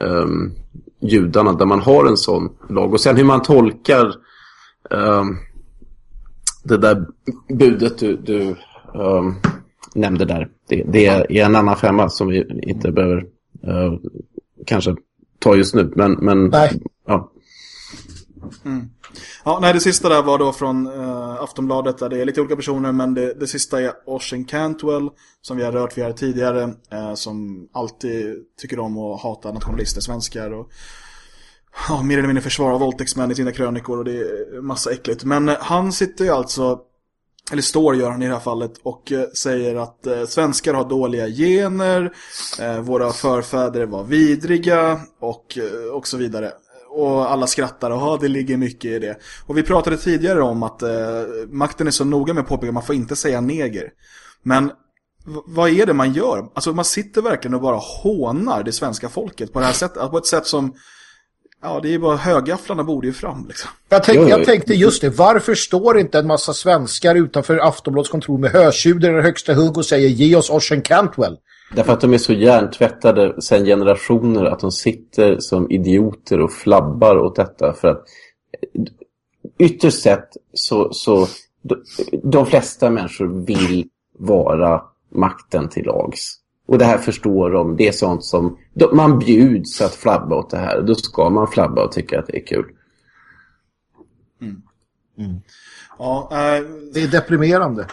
um, judarna där man har en sån lag. Och sen hur man tolkar um, det där budet du, du um, nämnde där. Det, det, är en annan femma som vi inte behöver uh, kanske ta just nu. Men, men
Nej.
ja.
Mm. Ja, nej, det sista där var då från uh, Aftonbladet där det är lite olika personer men det, det sista är Oshin Cantwell som vi har rört vid här tidigare uh, som alltid tycker om att hata nationalister, svenskar och ja, mer eller mindre försvara våldtäktsmän i sina krönikor och det är massa äckligt. Men uh, han sitter ju alltså eller står gör han i det här fallet och säger att eh, svenskar har dåliga gener, eh, våra förfäder var vidriga och, och så vidare och alla skrattar och ja, det ligger mycket i det. Och vi pratade tidigare om att eh, makten är så noga med att påpeka att man får inte säga neger. Men vad är det man gör? Alltså man sitter verkligen och bara hånar det svenska folket på det här sättet. På ett sätt som, ja det är bara högafflarna borde ju fram liksom.
Jag, tänk, jag tänkte just det, varför står inte en massa svenskar utanför Aftonblads kontor med hörsjuder i högsta hugg och säger ge oss Ocean Cantwell?
Därför att de är så hjärntvättade sedan generationer att de sitter som idioter och flabbar åt detta. För att ytterst sett så, så de flesta människor vill vara makten till lags. Och det här förstår de. Det är sånt som man bjuds att flabba åt det här. Då ska man flabba och tycka att det är kul.
Mm.
Mm.
Ja, äh...
Det är deprimerande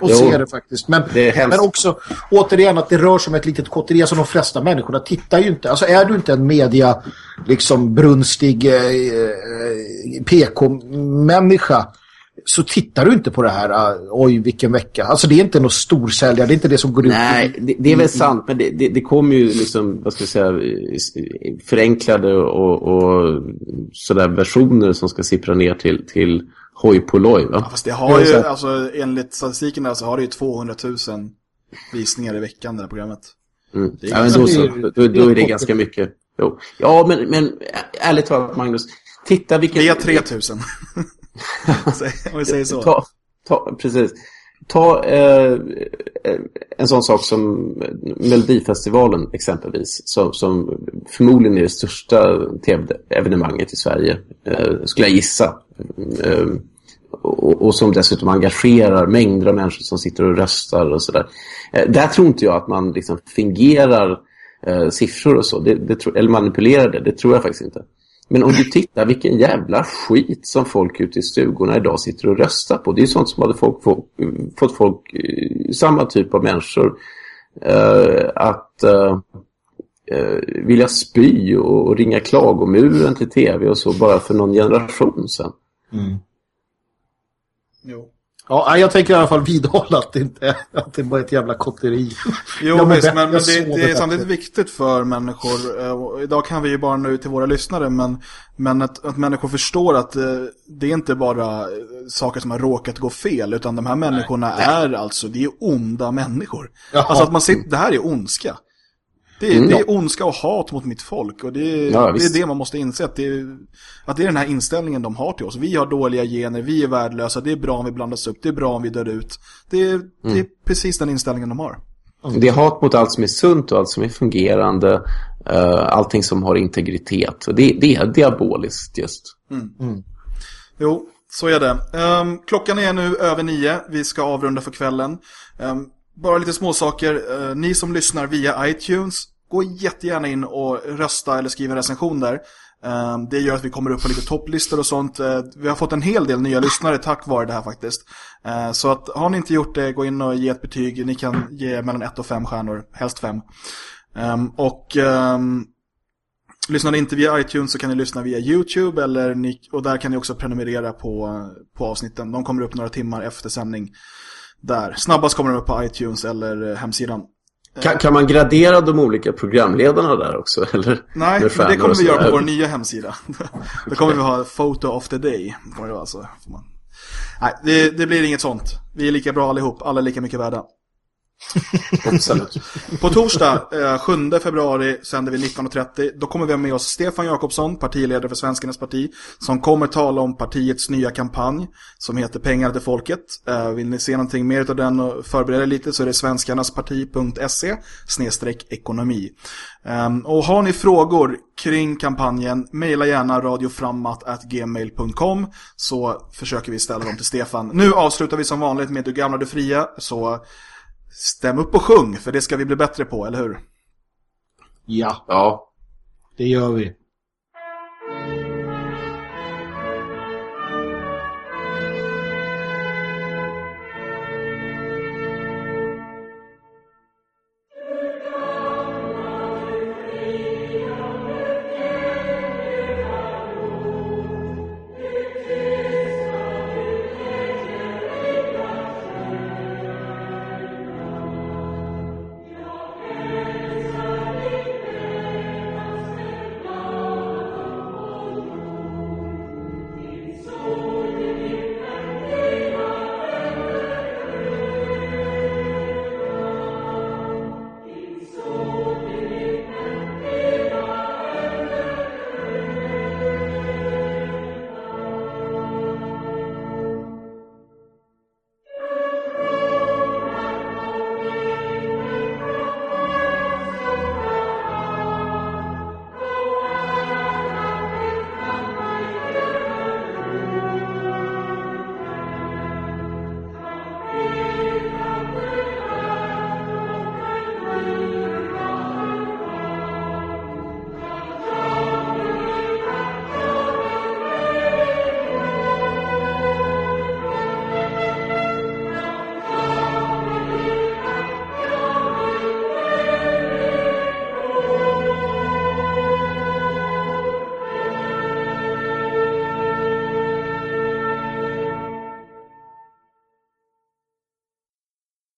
att se det faktiskt. Men, det men också, återigen, att det rör sig om ett litet kotteri. Alltså de flesta människorna tittar ju inte. Alltså är du inte en media, liksom brunstig eh, eh PK-människa så tittar du inte på det här, oj vilken vecka. Alltså det är inte något storsäljare, det är inte det som går ut.
Nej, det, det är väl sant, men det, det, det kommer ju liksom, vad ska jag säga, förenklade och, och sådär versioner som ska sippra ner till, till hoj på loj. Va?
Ja, fast det har ju, alltså enligt statistiken där så har det ju 200 000 visningar i veckan det här programmet.
Mm. Ja, men då, så, då, då är det ganska mycket. Jo. Ja, men, men ärligt talat Magnus, titta vilken...
Det är 3000. Om vi säger så.
Ta, ta, precis. Ta eh, eh, en sån sak som Melodifestivalen exempelvis. Som, som förmodligen är det största tv-evenemanget i Sverige. Eh, skulle jag gissa. Eh, och, och, som dessutom engagerar mängder av människor som sitter och röstar och sådär. Eh, där tror inte jag att man liksom fingerar eh, siffror och så. Det, det, eller manipulerar det. Det tror jag faktiskt inte. Men om du tittar vilken jävla skit som folk ute i stugorna idag sitter och röstar på. Det är sånt som hade folk, få, fått folk, eh, samma typ av människor, uh, att uh, uh, vilja spy och, och ringa klagomuren till tv och så bara för någon generation sedan.
Mm.
Jo.
Ja, jag tänker i alla fall vidhålla att det inte är, att det bara är ett jävla kotteri.
Jo,
Jag mår
visst, men, men det, det är samtidigt viktigt för människor. eh, idag kan vi ju bara nå ut till våra lyssnare, men, men att, att människor förstår att eh, det är inte bara eh, saker som har råkat gå fel, utan de här människorna är alltså, det är onda människor.
Jaha.
Alltså att man sitter, det här är ondska. Det är,
Mm.
det är ondska och hat mot mitt folk och det är,
Ja,
det, är det man måste inse att det, är, att det är den här inställningen de har till oss. Vi har dåliga gener, vi är värdelösa, det är bra om vi blandas upp, det är bra om vi dör ut. Det är, det är
Mm.
precis den inställningen de har.
Det är hat mot allt som är sunt och allt som är fungerande. eh, allting som har integritet. Det, det är diaboliskt just.
Mm. Jo, så är det. Ehm, klockan är nu över nio. Vi ska avrunda för kvällen. Ehm, bara lite småsaker. Eh, ni som lyssnar via iTunes, gå jättegärna in och rösta eller skriva en recension där. Eh, det gör att vi kommer upp på lite topplistor och sånt. Eh, vi har fått en hel del nya lyssnare tack vare det här faktiskt. Så att har ni inte gjort det, gå in och ge ett betyg. Ni kan ge mellan ett och fem stjärnor, helst fem. Ehm, och ehm, Lyssnar ni inte via iTunes så kan ni lyssna via YouTube eller ni, och där kan ni också prenumerera på, på avsnitten. De kommer upp några timmar efter sändning där. Snabbast kommer de upp på iTunes eller eh, hemsidan.
Kan, kan man gradera de olika programledarna där också? Eller?
Nej, men det kommer vi göra på vår nya hemsida. Då kommer vi ha Photo of the Day. Kommer det vara så. Får man- Nej, det, det blir inget sånt. Vi är lika bra allihop. Alla är lika mycket värda.
Absolut.
På torsdag, eh, 7 februari, sänder vi 19.30. Då kommer vi ha med oss Stefan Jakobsson, partiledare för Svenskarnas parti, som kommer tala om partiets nya kampanj som heter Pengar till folket. Eh, vill ni se någonting mer av den och förbereda er lite så är det svenskarnasparti.se snedstreck ekonomi. Ehm, och har ni frågor kring kampanjen, mejla gärna radioframmat.gmail.com så försöker vi ställa dem till Stefan. Nu avslutar vi som vanligt med Du gamla, du fria, så stäm upp och sjung, för det ska vi bli bättre på, eller hur?
Ja,
Ja.
det gör vi.